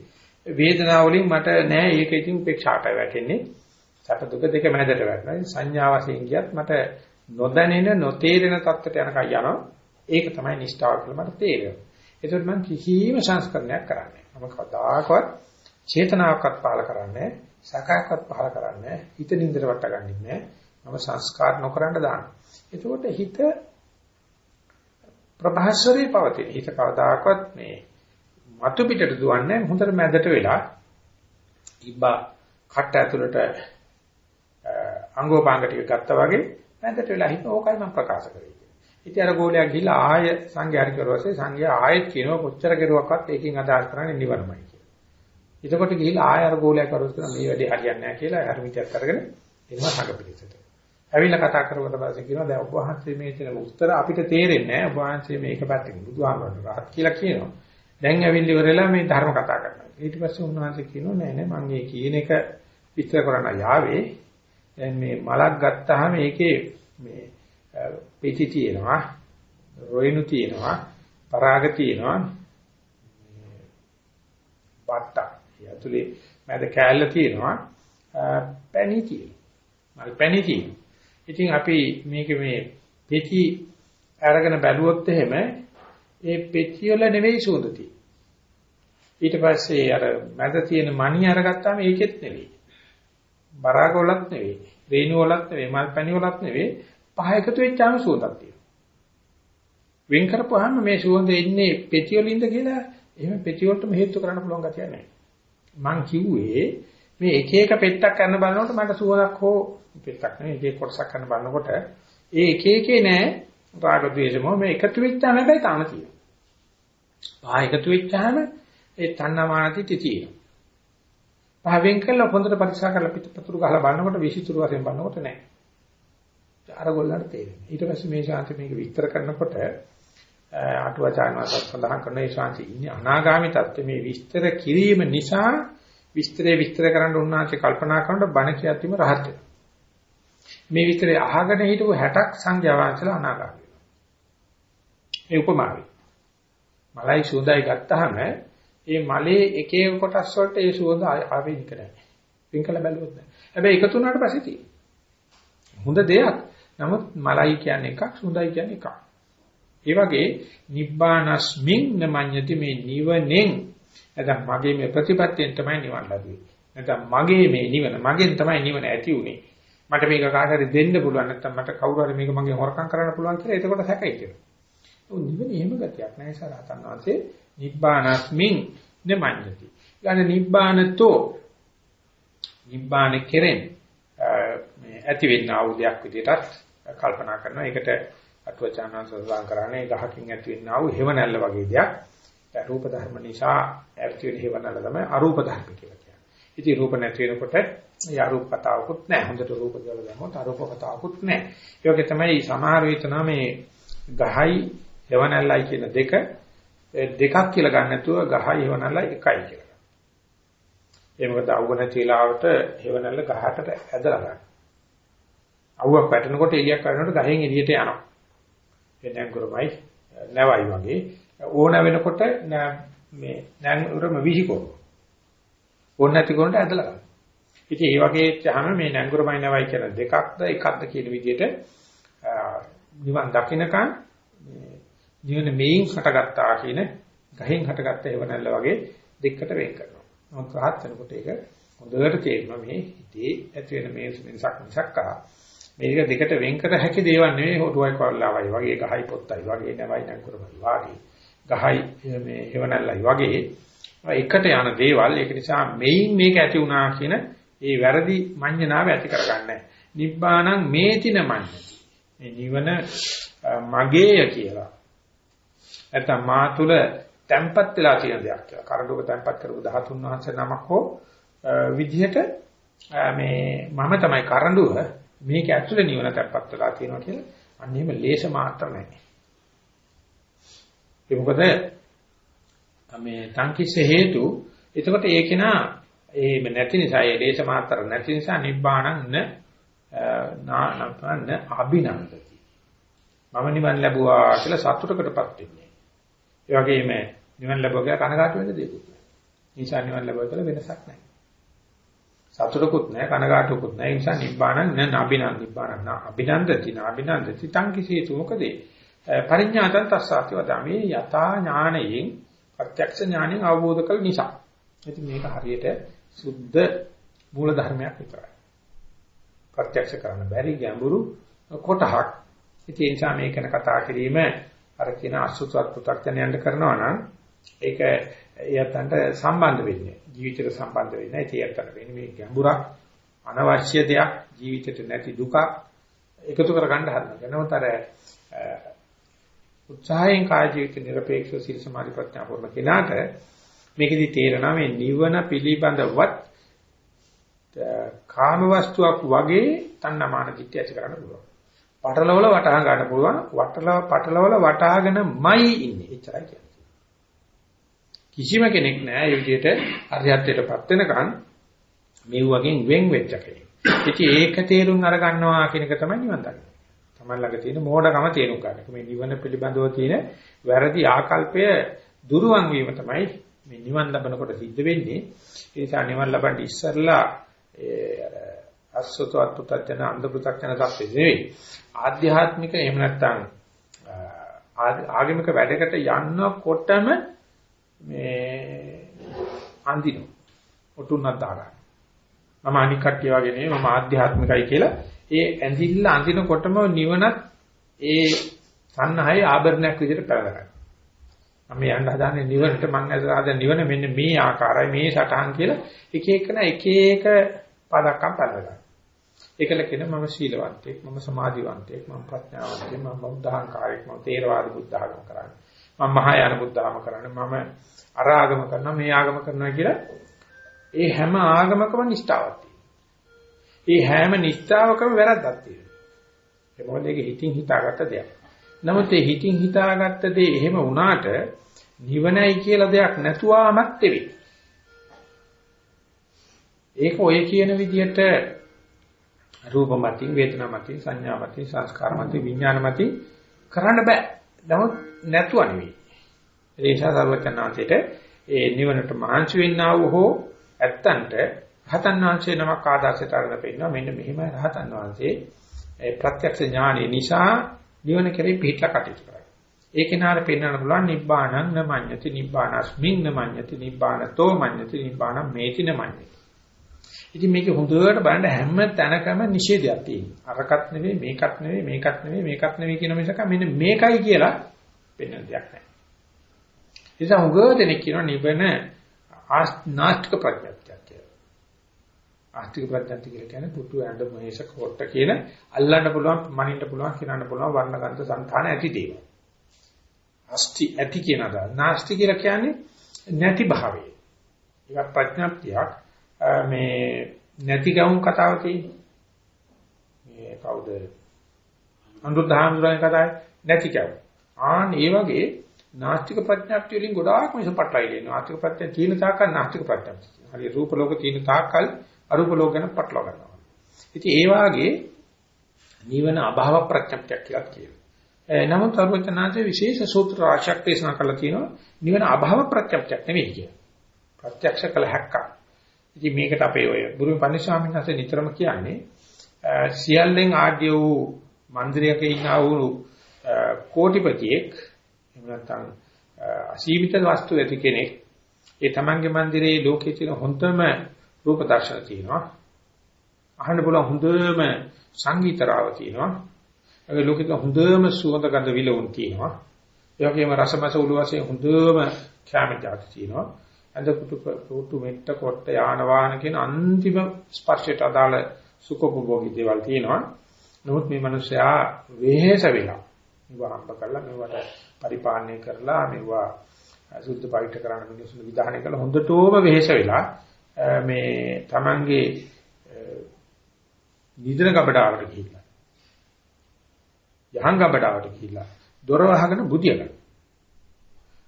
වේදනාව වලින් මට නෑ ඒක ඉතින් උපේක්ෂාට වැටෙන්නේ. සැප දුක දෙක මැදට වැටෙනවා. සංඥා වශයෙන් ගියත් මට නොදැනෙන නොතේරෙන තත්ත්වයට යනකම් යනවා. ඒක තමයි නිෂ්ඨාව කියලා මට තේරෙනවා. ඒකට මම කිසිම සංස්කරණයක් කරන්නේ නැහැ. මම කවදාකවත් චේතනාවක්වත් පාල කරන්නේ නැහැ. සකයක්වත් පහල කරන්නේ හිත නින්දට වටගන්නේ නැහැ. මම සංස්කාර නොකරන දානවා. එතකොට හිත ප්‍රභාස්වරේ පවතින. හිත කවදාකවත් මේ මතු පිටට දුවන්නේ හොඳට මැදට වෙලා ඉබ්බා කට ඇතුළට අංගෝපාංග ටික ගත්තා වගේ මැදට වෙලා හිත ඕකයි මම ප්‍රකාශ කරේ. ඉතින් අර ගෝලයා ගිහිල්ලා ආය සංඝයාට කරුවාසේ සංඝයා ආයෙත් කියනවා කොච්චර කෙරුවක්වත් ඒකෙන් අදහස් කරන්නේ නිවනමයි. එතකොට ගිහිල්ලා ආය අර ගෝලයක් කරොත් කරන මේ වැඩේ හරියන්නේ නැහැ කියලා අරමිටියක් අරගෙන එනවා සංඝ පිළිසෙට. ඇවිල්ලා කතා කරුවට පස්සේ කියනවා දැන් ඔබ වහන්සේ මේ දෙන උත්තර අපිට තේරෙන්නේ නැහැ. ඔබ වහන්සේ මේක පැත්තකින් බුදුහාමරණ රහත් කියලා කියනවා. දැන් ඇවිල්ලි ඉවරලා මේ ධර්ම කතා කරනවා. ඊට පස්සේ උන්වහන්සේ කියනවා නෑ නෑ මම මේ කියන එක විස්තර කරන්න යාවේ. දැන් මේ මලක් ගත්තාම ඒකේ මේ පිටි තියෙනවා, රොයිනු තියෙනවා, පරාග තියෙනවා, බට්ටක් ඇතුලේ මැද කෑල්ල තියෙනවා පැණි තියෙනවා. මල් පැණි තියෙනවා. ඉතින් අපි මේක මේ පෙති අරගෙන බැලුවොත් එහෙම ඒ පෙති වල නෙවෙයි සුවඳ තියෙන්නේ. ඊට පස්සේ අර මැද තියෙන මණි අරගත්තාම ඒකෙත් නෙවෙයි. බරාග වලත් නෙවෙයි. රේණු වලත් නෙවෙයි. මල් පැණි වලත් නෙවෙයි. පහ එකතු වෙච්චාම සුවඳක් තියෙනවා. වෙන් කරපුවාම මේ සුවඳ එන්නේ පෙති වලින්ද කියලා එහෙම පෙති වලටම හේතු කරන්න පුළුවන් ගතියක් නැහැ. මං කිව්වේ මේ එක එක පෙත්තක් කරන බලනකොට මට සුවඳක් හෝ පෙත්තක් නෙවෙයි එක එක කොටසක් කරන බලනකොට ඒ එක එකේ නෑ රාග ద్వේෂ මොහ මේ එකතු වෙච්චාම හැබැයි තාම තියෙනවා. පහ එකතු වෙච්චාම ඒ තණ්හාමානති තියෙනවා. පහ වෙන් කළා හොඳට පරික්ෂා කරලා පිටපතුරු ගහලා බලනකොට විසිතුරු වශයෙන් බලනකොට නෑ. අර ගොල්ලන්ට තේරෙන්නේ. ඊට පස්සේ මේ ශාන්ති මේක විස්තර කරනකොට අටුවාචාර්යවරුන් සඳහන් කරන ඒ ශාන්ති ඉන්නේ අනාගාමී තත්ත්වයේ මේ විස්තර කිරීම නිසා විස්තරේ විස්තර කරන්න උන්වහන්සේ කල්පනා කරනකොට බණ කියද්දිම රහත් වෙනවා. මේ විස්තරේ අහගෙන හිටපු 60ක් සංඝයා වහන්සේලා අනාගාමී වෙනවා. මේ උපමාවයි. මලයි සුවඳයි ගත්තාම ඒ මලේ එක එක කොටස් වලට ඒ සුවඳ ආවේනික නැහැ. වින්කල බැලුවොත් නැහැ. හැබැයි එකතු වුණාට පස්සේ තියෙනවා. හොඳ දෙයක්. නමුත් මලයි කියන්නේ එකක්, සුවඳයි කියන්නේ එකක්. ඒ වගේ නිබ්බානස්මින් නමඤ්ඤති මේ නිවනෙන් නැත්නම් මගේ මේ ප්‍රතිපත්තියෙන් තමයි නිවන් ලැබුවේ. නැත්නම් මගේ මේ නිවන මගෙන් තමයි නිවන ඇති උනේ. මට මේක කාට හරි දෙන්න පුළුවන් නැත්නම් මට කවුරු හරි මේක මගේ හොරකම් කරන්න පුළුවන් කියලා එතකොට සැකයි කියලා. ඔව් නිවන එහෙම ගතියක් නෑ සරහතන් වහන්සේ නිබ්බානස්මින් නමඤ්ඤති. ඊළඟ නිබ්බානතෝ නිබ්බාන කෙරෙන් මේ ඇති වෙන්න ආයුධයක් විදිහටත් කල්පනා කරනවා. ඒකට අටවචානන් සඳහන් කරන්නේ ගහකින් ඇති වෙන්නා වූ හේවණල්ල වගේ දෙයක්. ඒ රූප ධර්ම නිසා ඇති වෙන හේවණල්ල තමයි අරූප ධර්ම කියලා කියන්නේ. ඉතින් රූප නැති වෙනකොට ඒ අරූප කතාවකුත් නැහැ. හොඳට රූප කියලා දැම්මොත් අරූප කතාවකුත් නැහැ. ඒ වගේ තමයි සමහර විටනා මේ ගහයි හේවණල්ලයි කියන දෙක දෙකක් කියලා ගන්න නැතුව ගහයි හේවණල්ලයි එකයි කියලා. ඒ මොකද අවුව නැති වෙලාවට හේවණල්ල ගහකට ඇදලා ගන්න. අවුවක් වැටෙනකොට එළියක් කරනකොට ගහෙන් එළියට යනවා. ඒ නැංගුරමයි නැවයි වගේ ඕන වෙනකොට මේ නැංගුරම විහිකෝ. ඕන නැති කොනට ඇදලා ගන්න. ඉතින් ඒ වගේ චහම මේ නැංගුරමයි නැවයි කියන දෙකක්ද එකක්ද කියන විදිහට නිවන් දකින්නකන් නිවන මේන් හටගත්තා කියන ගහෙන් හටගත්ත හේවණල්ල වගේ දෙකට වෙන් කරනවා. නමුත් රහත් වෙනකොට ඒක හොඳට තේරෙනවා මේ හිතේ ඇති වෙන මේ වෙනසක් මිසක් මේක දෙකට වෙන් කර හැකි දේවල් නෙවෙයි හොටුවයි කරලාවයි වගේ ගහයි පොත්තයි වගේ නැවයි නැංගුරමයි වාගේ ගහයි මේ හේවණල්ලයි වගේ. එකට යන දේවල් ඒක නිසා මේන් මේක ඇති වුණා කියන ඒ වැරදි මඤ්ඤණාව ඇති කරගන්නේ. නිබ්බාණං මේතින මඤ්ඤති. මේ නිවන මගේය කියලා. නැත්නම් මා තුල තැම්පත් වෙලා තියෙන දෙයක් කියලා. කරඬුක තැම්පත් කරපු 13 වහන්සේ නමක් හෝ විදිහට මේ මම තමයි කරඬුව මේක ඇතුලේ නිවන තැම්පත් වෙලා තියෙනවා කියලා අන්නේම ලේෂ මාත්‍ර නැහැ. ඒ මොකද මේ තංකිස හේතු එතකොට ඒකේන එහෙම නැති නිසා ඒ ලේෂ මාත්‍ර නැති නිසා නිබ්බාණං න නානපන්න අභිනන්දති. මම නිවන් ලැබුවා කියලා සතුටකටපත් වෙන්නේ. ඒ වගේම නිවන් ලැබුවා කනගාටු වෙන්න දෙයක් නෑ. නිසා නිවන් ලැබුවා කියලා වෙනසක් නෑ. සතුටකුත් නෑ කනගාටුකුත් නෑ. ඒ නිසා නිබ්බාණං න අභිනන්ද නිබ්බාණං න අභිනන්දති න අභිනන්දති තං කිසීතු මොකදේ? පරිඥාතං තස්සාති වදාමේ යථා ඥානයෙන් ප්‍රත්‍යක්ෂ ඥාණයෙන් අවබෝධ කළ නිසා. ඉතින් මේක හරියට සුද්ධ මූල ධර්මයක් විතරයි. ප්‍රත්‍යක්ෂ කරන්න බැරි ගැඹුරු කොටහක්. ඉතින් ඒ නිසා මේක ගැන කතා කිරීම අර කියන අසුසත් පු탁ඥයන්ට කරනවා නම් ඒක එයත්න්ට සම්බන්ධ වෙන්නේ. ජීවිතයට සම්බන්ධ වෙන්නේ. ඒ තියත්තට වෙන්නේ මේ ගැඹුරක් අනවශ්‍ය දෙයක් ජීවිතේට නැති දුක එකතු කරගන්න හදනවා. නමුත් අර උත්සාහයෙන් කාය ජීවිත නිර්පේක්ෂව සීල සමාධි ප්‍රඥා වර්ණ කෙනාට මේකෙදි තේරෙනවා මේ නිවන පිළිබඳවත් කාම වස්තුවක් වගේ තණ්හාමාන දිට්ඨිය ඇති කරන්න පුළුවන්. පටලවල වටහා ගන්න පුළුවන්. වටලව පටලවල වටහාගෙනමයි ඉන්නේ. එච්චරයි කියන්නේ. කිසිම කෙනෙක් නෑ මේ විදිහට අරියත්වයටපත් වෙනකන් මේ වගේ වෙන් වෙච්ච කෙනෙක්. ඉතින් ඒක තේරුම් අර ගන්නවා කියන එක තමයි නිවන් දකින්නේ. Taman ළඟ තියෙන මෝඩකම තේරුම් ගන්න. මේ නිවන පිළිබඳව තියෙන වැරදි ආකල්පය දුරුවන් වීම තමයි මේ නිවන් ලබනකොට සිද්ධ වෙන්නේ. ඒ නිසා නිවන් ලබන්න ඉස්සරලා ඒ අස්සතෝ අත්පුතඥ අන්ධ පුතඥ තත්ත්වෙ නෙවෙයි. ආධ්‍යාත්මික එහෙම නැත්නම් ආගමික වැඩකට යන්නකොටම මේ අන්දිනු. ඔටුන්නක් දාගන්න. මම අනික් කට්ටිය වගේ නෙවෙයි මම ආධ්‍යාත්මිකයි කියලා ඒ ඇඳිල්ල අඳිනකොටම නිවනත් ඒ සන්නහයි ආභරණයක් විදිහට පැවරගන්න. මම යන්න හදාන්නේ නිවනට මං හදාන නිවන මෙන්න මේ ආකාරයි මේ සටහන් කියලා එක එකන එක එක පදක්කම් පැවරගන්න. ඒකල කියන මම සීලවන්තයෙක් මම සමාධිවන්තයෙක් මම ප්‍රඥාවන්තයෙක් මම බෞද්ධාංකාරයෙක් මම තේරවාද බුද්ධ ආගම කරන්නේ මම මහායාන බුද්ධ ආගම කරන්නේ. මම අර ආගම කරනවා මේ ආගම කරනවා කියලා ඒ හැම ආගමකම නිෂ්ඨාවක් තියෙනවා. ඒ හැම නිෂ්ඨාවකම වැරද්දක් තියෙනවා. ඒ මොකද ඒක හිතින් හිතාගත්ත දෙයක්. නමුත් ඒ හිතින් හිතාගත්ත දේ එහෙම වුණාට නිවනයි කියලා දෙයක් නැතුවමත් තෙවේ ඒක ඔය කියන විදිහට රූප මතින් වේදනා මතින් සංඥා මතින් සංස්කාර මතින් විඥාන මතින් කරන්න බෑ. නමුත් නැතුව නෙවෙයි. ඒ නිසා සර්වඥාන්තේට ඒ නිවනට මහන්සි වෙන්නා වූ හෝ ඇත්තන්ට රහතන් වහන්සේ නමක් ආදර්ශයට අරගෙන පෙන්නනවා මෙන්න මෙහිම රහතන් වහන්සේ ඒ ප්‍රත්‍යක්ෂ ඥානෙ නිසා නිවන කෙරෙහි පිටලා කටයුතු කරා. ඒක නාර පෙන්වන්න පුළුවන් නිබ්බාණං නමඤ්ඤති නිබ්බානස්මින් නමඤ්ඤති නිබ්බානතෝ මඤ්ඤති නිබ්බාන මේතින මඤ්ඤති ඉතින් මේක හොඳට බලන්න හැම තැනකම නිෂේධයක් තියෙනවා. අරකට නෙවෙයි මේකත් නෙවෙයි මේකත් නෙවෙයි මේකත් නෙවෙයි කියන මිසක මෙන්න මේකයි කියලා වෙන දෙයක් නැහැ. ඒ නිසා හුඟ දෙනෙක් කියනවා නිවන නාස්තික ප්‍රඥාවක් කියලා. ආස්තික ප්‍රඥාති කියලා කියන්නේ පුතු ඇඳ මොහේස කොට කියන අල්ලන්න පුළුවන් මනින්න පුළුවන් කියන්න පුළුවන් වර්ණගන්ධ సంతාන ඇති දේවල්. අස්ති ඇති කියන අදහස. නාස්ති කියලා කියන්නේ නැති භාවය. ඒක ප්‍රඥාප්තියක් මේ නැති ගවුම් කතාව තියෙන්නේ. මේ කවුද? අනුරුද්ධාමතුරුගේ කතාවේ නැති කව. ආන් ඒ වගේ නාස්තික ප්‍රඥාප්ති වලින් ගොඩාක් මිසපටලයි ඉන්නේ. නාස්තික ප්‍රඥා තියෙන තාක්කල් නාස්තික ප්‍රඥාප්ති. හරි රූප ලෝක තියෙන තාක්කල් අරූප ලෝක ගැන පටලවා ගන්නවා. ඉතින් ඒ වාගේ නිවන අභාව ප්‍රඥප්තියක් කියලා කියනවා. නමුත් අරුවචනාංශයේ විශේෂ සූත්‍ර රාශියක් දේශනා කරලා තියෙනවා නිවන අභාව ප්‍රඥප්තියක් නෙවෙයි කිය. ප්‍රත්‍යක්ෂ කළ හැක්කක්. ඉතින් මේකට අපේ ඔය බුරුම පන්සිවාමීන් වහන්සේ නිතරම කියන්නේ සියල්ලෙන් ආඩ්‍ය වූ මන්දිරයක ඉන්නා වූ කෝටිපතියෙක් එහෙම නැත්නම් අසීමිත වස්තු ඇති කෙනෙක් ඒ තමන්ගේ මන්දිරේ ලෝකයේ තියෙන හොඳම රූප දර්ශන තියෙනවා. අහන්න පුළුවන් හොඳම සංගීතරාව තියෙනවා. ඒ ලෝකෙක හොඳම සුවඳ ගඳ විලවුන් තියෙනවා. ඒ වගේම රසමස උළු වශයෙන් හොඳම කැමජාති තියෙනවා. අද කුතු කුතු මෙට්ට කොට යාන වාහන කියන අන්තිම ස්පර්ශයට අදාළ සුඛෝපභෝගී දේවල් තියෙනවා. නමුත් මේ මිනිස්සයා වෙහෙස වෙලා මේවා හම්බ කරලා මේවට පරිපාලනය කරලා මේවා සුද්ධ පවිත්‍ර කරන්න මිනිස්සුන් විධානය කළ හොඳටම වෙහෙස වෙලා මේ Tamange නිදන කපඩාවට ගිහිල්ලා යහන් කපඩාවට ගිහිල්ලා දොර වහගෙන බුදිය ගන්න.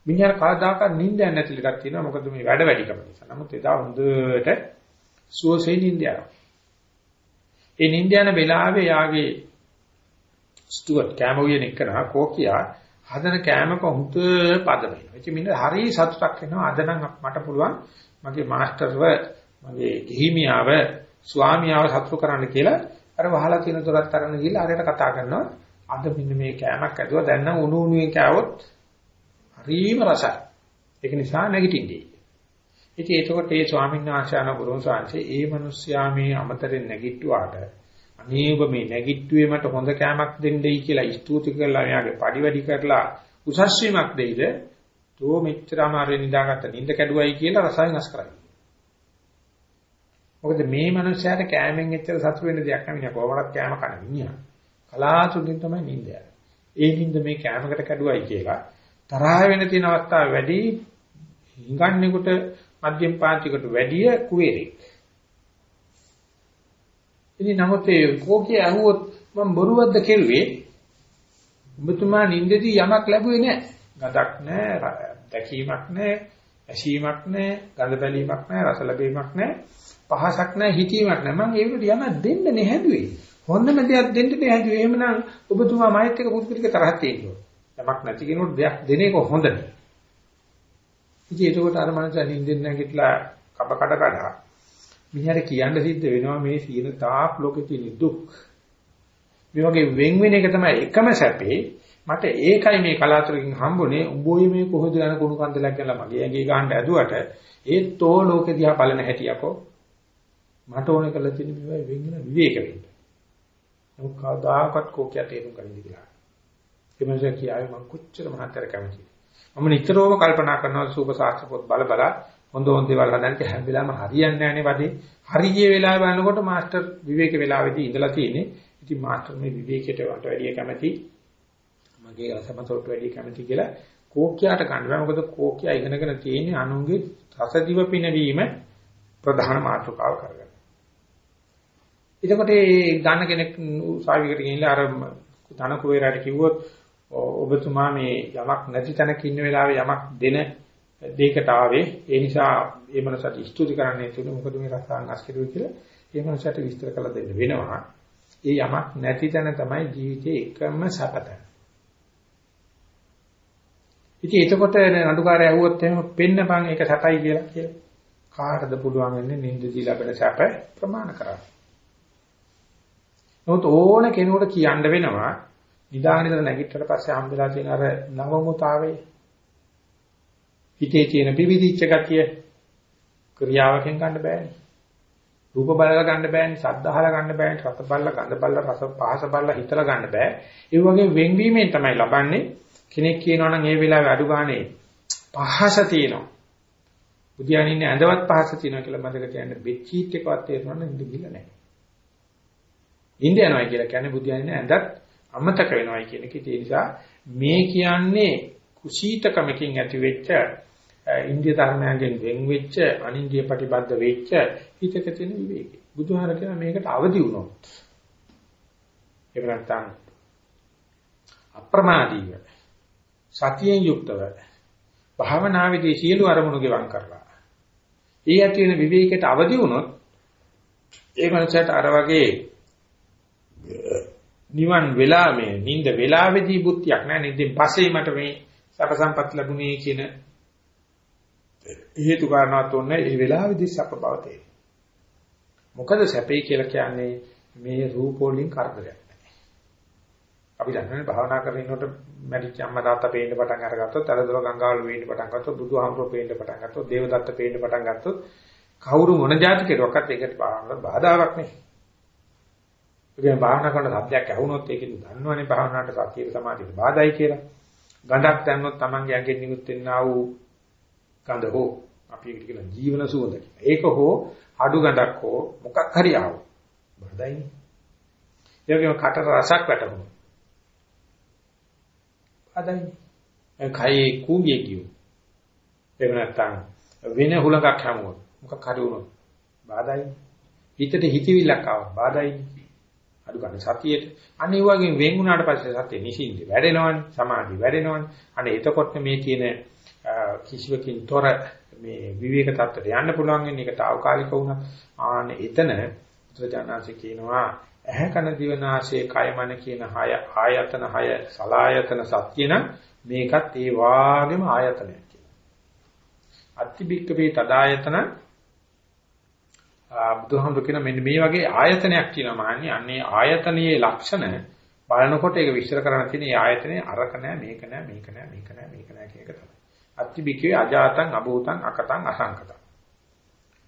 මිනිහා කවදාකවත් නිින්දයක් නැති එකක් තියෙනවා මොකද මේ වැඩ වැඩිකම නිසා. නමුත් එදා හොඳට සුවසේ නිින්ද යනවා. ඒ නිින්ද යන වෙලාවේ යාගේ ස්ටුවර්ට් කෑම උයන එකනා කෝකියා හදන කෑමක හුත පද වෙනවා. ඉතින් මිනිහ හරි සතුටක් වෙනවා. අද නම් මට පුළුවන් මගේ මාස්ටර්ව මගේ හිමියාව ස්වාමියාව සතුටු කරන්න කියලා අර වහලා තියෙන දොරත් අරගෙන ගිහලා අරයට කතා කරනවා අද මෙන්න මේ කෑමක් ඇදුවා දැන් නම් උණු උණුවෙන් කෑවොත් හරිම රසයි ඒක නිසා නැගිටින්නේ ඉතින් එතකොට ඒ ස්වාමීන් වහන්සේ අන ගුරුන් සාංශේ ඒ මිනිස්යා මේ අමතරෙන් නැගිට්ටුවාට අනේ ඔබ මේ නැගිට්ටුවේ මට හොඳ කෑමක් දෙන්නයි කියලා ස්තුති කරලා එයාගේ පඩි වැඩි කරලා උසස් වීමක් දෙයිද තෝ මෙච්චර අමාරුවෙන් නිදාගත්ත නිින්ද කැඩුවයි කියලා රසයෙන් අස් කරයි. මොකද මේ මනුස්සයාට කෑමෙන් එච්චර සතුට වෙන්න දෙයක් නැහැ කොහොමවත් කෑම කන මිනිහා. කලාතුරකින් තමයි නිින්ද යන්නේ. ඒ නිින්ද මේ කෑමකට කැඩුවයි කියලා තරහ වෙන තියෙන අවස්ථාව වැඩි හිඟන්නේකට මධ්‍යම පාන්තිකට වැඩිය කුවේරෙක්. ඉතින් නමුත් ඒ කෝකිය ඇහුවොත් මම බොරුවක්ද කෙරුවේ? ඔබතුමා නිින්දදී යමක් ලැබුවේ නැහැ. ගඳක් නැහැ, දැකීමක් නැහැ, ඇසීමක් නැහැ, ගඳ බැලීමක් නැහැ, රස ලැබීමක් නැහැ, පහසක් නැහැ, හිතීමක් නැහැ. මම ඒකට යම දෙන්න නෙහැදුවේ. හොඳම දෙයක් දෙන්න නෙහැදුවේ. එහෙමනම් ඔබතුමා මයිත් එක පුදුලික තරහක් තියෙනවා. යමක් නැති කෙනෙකුට දෙයක් දෙන එක හොඳ නෑ. ඉතින් ඒකට අර මනස නින්දෙන් නැගිටලා කබ කඩ කඩ මිනිහට කියන්න සිද්ධ වෙනවා මේ සීන තාක් ලෝකේ තියෙන දුක්. මේ වගේ වෙන් වෙන එක තමයි එකම සැපේ. මට ඒකයි මේ කලාතුරකින් හම්බුනේ උඹෝයි මේ කොහොද යන කුණු කන්දලක් කියලා මගේ ඇඟේ ගහන්න ඇදුවට ඒත් තෝ ලෝකෙ දිහා බලන හැටියකෝ මට ඕනේ කරලා තියෙන මේවා වෙන්න විවේක වෙන්න. නමුත් කවදාකවත් කෝකිය තේරුම් ගන්න කියලා. ඒ මනුස්සයා කියාවේ මම කොච්චර මහත්තර කැමතිද. මම නිතරම කල්පනා කරනවා සූප සාක්ෂ පොත් බල බල හොඳ හොඳ දේවල් හදන්න හැම වෙලාවෙම හරියන්නේ නැහැ නේ වදී. හරිය වෙලාව බලනකොට මාස්ටර් විවේක වෙලාවේදී ඉඳලා තියෙන්නේ. ඉතින් මාස්ටර් මේ විවේකයට වට වැඩිය කැමති මගේ රසමතොට වැඩි කැමති කියලා කෝකියාට ගන්න බෑ මොකද කෝකියා ඉගෙනගෙන තියෙන්නේ අනුන්ගේ රසදිව පිනවීම ප්‍රධාන මාතෘකාව කරගෙන. එතකොට ඒ ගන්න කෙනෙක් උසාවියකට ගිහිල්ලා අර ධන කුවේරාට කිව්වොත් ඔබතුමා මේ යමක් නැති තැනක ඉන්න වෙලාවේ යමක් දෙන දෙයකට ආවේ ඒ නිසා ඒ මනසට ස්තුති කරන්නේ තුනේ මොකද මේ රසායන අස්කිරුවේ කියලා ඒ මනසට විස්තර කළ දෙන්න වෙනවා. ඒ යමක් නැති තැන තමයි ජීවිතේ එකම සපතන. ඉතින් එතකොට නඩුකාරය ඇහුවොත් එහෙම පෙන්නපන් ඒක සැපයි කියලා කියලා. කාටද පුළුවන් වෙන්නේ නින්දදී ලැබෙන සැප ප්‍රමාණ කරන්න. නමුත් ඕන කෙනෙකුට කියන්න වෙනවා නිදාගෙනද නැගිට්ටට පස්සේ හම්බෙලා තියෙන අර නවමුතාවේ හිතේ තියෙන පිවිදිච්ච ගතිය ක්‍රියාවකින් ගන්න බෑනේ. රූප බලලා ගන්න බෑනේ, ශබ්ද අහලා ගන්න බෑනේ, රස බලලා, ගඳ බලලා, රස පහස බලලා හිතලා ගන්න බෑ. ඒ වගේ වෙන්වීමෙන් තමයි ලබන්නේ කෙනෙක් කියනවා නම් ඒ වෙලාවේ අඩු ගානේ පහස තියෙනවා. බුදියාගෙන ඉන්නේ ඇඳවත් පහස තියෙනවා කියලා මතක තියාගන්න බෙඩ්ෂීට් එකවත් තේරෙනවද ඉඳ ගිහලා නැහැ. ඉඳ යනවා කියලා කියන්නේ බුදියාගෙන ඇඳත් අමතක වෙනවයි කියන එක. ඒ නිසා මේ කියන්නේ කුසීතකමකින් ඇති වෙච්ච ඉන්දිය ධර්මයන්ගෙන් වෙන් වෙච්ච අනින්දිය ප්‍රතිබද්ධ වෙච්ච හිතක තියෙන විවේකය. බුදුහාර කියන මේකට අවදි වුණොත් එහෙම නැත්නම් අප්‍රමාදීව සතියෙන් යුක්තව භාවනාවේදී සියලු අරමුණු ගෙවම් කරලා ඒ ඇති වෙන විවේකයට අවදි වුණොත් ඒ මනසට අර වගේ නිවන් වෙලා මේ නිින්ද වෙලාවේදී බුද්ධියක් නැහැ නිින්දෙන් පස්සේ මට මේ සැප සම්පත් ලැබුණේ කියන හේතු කාරණාවක් තෝරන්නේ ඒ වෙලාවේදී සැප බව තේරෙනවා මොකද සැපේ කියලා කියන්නේ මේ රූප වලින් කරදරයක් නැහැ. අපි දන්නනේ භාවනා කරගෙන ඉන්නකොට මැරිච්ච අම්මා තාත්තා පේන්න පටන් අරගත්තොත්, අලදොල ගංගාවල පේන්න පටන් ගත්තොත්, බුදුහාමුදුරුවෝ පේන්න පටන් ගත්තොත්, දේවදත්ත පේන්න පටන් ගත්තොත් කවුරු මොන જાති කෙරුවක්වත් ඒකට බාධාවක් නෙයි. ඒකෙන් භාවනා කරන සත්‍යයක් ඇහුනොත් ඒකෙන් දන්නවනේ භාවනාවට සතියේ සමාධියට බාධායි කියලා. ගඳක් දැන්නොත් Tamange ඇඟෙන් නිකුත් වෙනා වූ ගඳ හෝ අපි ඒකට කියන ජීවන සුවඳ. ඒක හෝ අඩු ගඳක් හෝ මොකක් හරි ආවොත් බඩයිනේ. ඒ වගේම කට රසක් වැටුණා. බඩයිනේ. ඒ කයි කූඹිය කියු. එහෙම නැත්නම් වෙන හුලඟක් හැමුවොත් මොකක් හරි වුණොත් බාධායිනේ. හිතට හිතවිල්ලක් ආවොත් බාධායිනේ. අඩු ගන්න සතියේට අනේ වගේ වෙන් වුණාට පස්සේ සතිය නිසින්ද වැඩෙනවනේ සමාධි වැඩෙනවනේ අනේ එතකොට මේ තියෙන කිසිවකින් තොර මේ විවේක තත්ත්වයට යන්න පුළුවන් වෙන එක తాවකාලික වුණා. ආන එතන බුදුජානනාංශ කියනවා ඇහැ කන දිව නාසය කය මන කියන හය ආයතන හය සලායතන සත්‍යන මේකත් ඒ වාගේම ආයතනයක් කියලා. අත්තිබික්කවේ තදායතන බුදුහාමුදුර කියන මෙන්න මේ වගේ ආයතනයක් කියනවා මහන්නේ අන්නේ ආයතනයේ ලක්ෂණ බලනකොට ඒක විස්තර කරන්න තියෙන මේ ආයතනයේ අරක නෑ මේක නෑ මේක නෑ මේක නෑ මේක නෑ කියන එක තමයි. අත්තිබිකේ අජාතං අභූතං අකතං අසංකතං.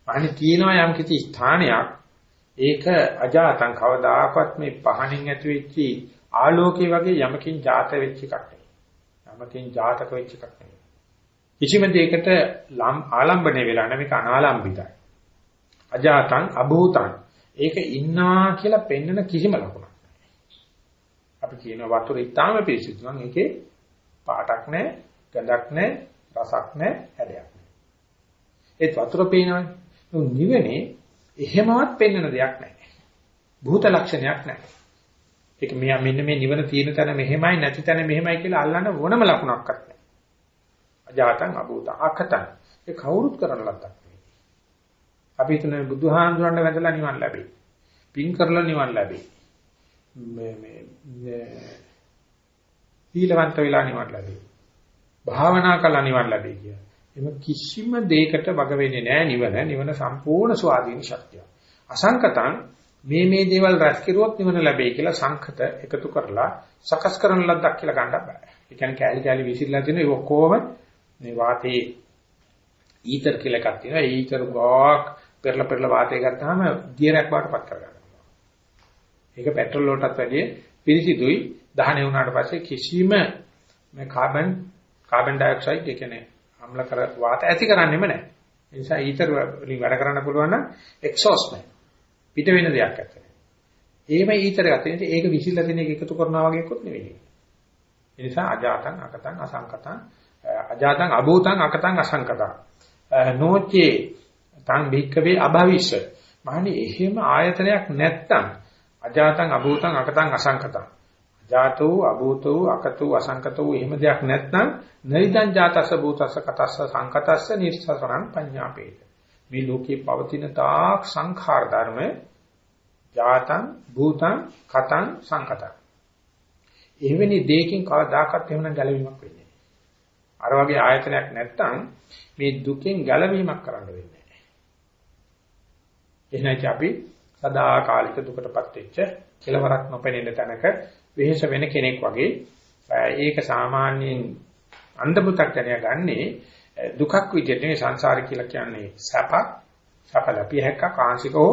අනේ තියෙනවා යම් කිසි ස්ථානයක් ඒක අජාතං කවදාකවත් මේ පහනින් ඇති වෙච්ච ආලෝකයේ වගේ යමකින් ජාත වෙච්ච එකක් නෙවෙයි. යමකින් ජාතක වෙච්ච එකක් නෙවෙයි. කිසිම දෙයකට ආලම්බණය වෙලා නැමෙක අනාලම්බිතයි. අජාතං අභූතං ඒක ඉන්නා කියලා පෙන්වන කිසිම ලකුණක් නැහැ. අපි කියන වතුර ඊටාම පිරිසිදු නම් ඒකේ පාටක් නැහැ, ගඳක් නැහැ, රසක් නැහැ, හැඩයක් නැහැ. ඒත් වතුර පේනවනේ. නිවනේ එහෙමවත් පෙන්වන දෙයක් නැහැ. භූත ලක්ෂණයක් නැහැ. ඒක මෙයා මෙන්න මේ නිවන තියෙන තැන මෙහෙමයි නැති තැන මෙහෙමයි කියලා අල්ලන්න ඕනම ලකුණක්වත් නැහැ. අජාතං අභූත අකතං ඒ කවුරුත් කරන ලද්දක් නෙවෙයි. අපි හිතන බුදුහාමුදුරන්ට වැඳලා නිවන් ලැබෙයි. පින් කරලා නිවන් ලැබෙයි. මේ මේ සීලවන්ත වෙලා නිවන් ලැබෙයි. භාවනා කළා නිවන් ලැබෙයි කියලා. එම කිසිම දෙයකට වග වෙන්නේ නැහැ නිවන. නිවන සම්පූර්ණ ස්වාධීන ශක්තිය. අසංකතං මේ මේ දේවල් රැස් කෙරුවොත් නිවන ලැබෙයි කියලා සංකත එකතු කරලා සකස් කරන ලද්දක් කියලා ගන්න බෑ. ඒ කියන්නේ කෑලි කෑලි විසිරලා තියෙන ඒ ඔක්කොම මේ වාතේ ඊතර කියලා එකක් තියෙනවා. ඒ ඊතර ගොක් පෙරලා පෙරලා වාතය ගත්තාම දියරක් වඩටපත් කරගන්නවා. ඒක පෙට්‍රල් වලටත් වැඩිය පිරිසිදුයි. දහණය වුණාට පස්සේ කිසිම මේ කාබන් කාබන් ඩයොක්සයිඩ් ඒ කියන්නේ අම්ලකර වාත ඇති කරන්නේම නැහැ. ඒ නිසා ඊතර වලින් වැඩ කරන්න පුළුවන් නම් එක්සෝස්ට් නැහැ. පිට වෙන දෙයක් නැත්තේ. එහෙම ඊතර ගතේ ඒක විසිරලා තියෙන එක එකතු කරනවා වගේ එක්කොත් නෙවෙයි. ඒ නිසා අජාතං අකතං අසංකතං අජාතං අභූතං අකතං අසංකතං නෝචේ තං භික්කවේ අභවිෂ්‍ය මහණි එහෙම ආයතනයක් නැත්තම් අජාතං අභූතං අකතං අසංකතං. ජාතෝ අභූතෝ අකතෝ අසංකතෝ එහෙම දෙයක් නැත්නම් නරිදං ජාතස භූතස කතස්ස සංකතස්ස නිස්සසරං පඤ්ඤාපේත. මේ ලෝකේ පවතින තාක් සංඛාර ධර්ම ජාතං භූතං කතං සංකතං. එවැනි දෙයකින් කවදාකවත් එහෙම ගැලවීමක් වෙන්නේ නැහැ. අර වගේ ආයතනයක් නැත්නම් මේ දුකෙන් ගැලවීමක් කරන්න වෙන්නේ නැහැ එහෙනම් අපි සදාකාලික දුකටපත් වෙච්ච කෙලවරක් නොපෙනෙන තැනක වෙහෙස වෙන කෙනෙක් වගේ ඒක සාමාන්‍යයෙන් අන්ධබුතක්ඥය ගන්නේ දුකක් විදිහට නෙවෙයි සංසාරය කියලා කියන්නේ සැප සැප ලැබිය හැක්ක කාංශිකෝ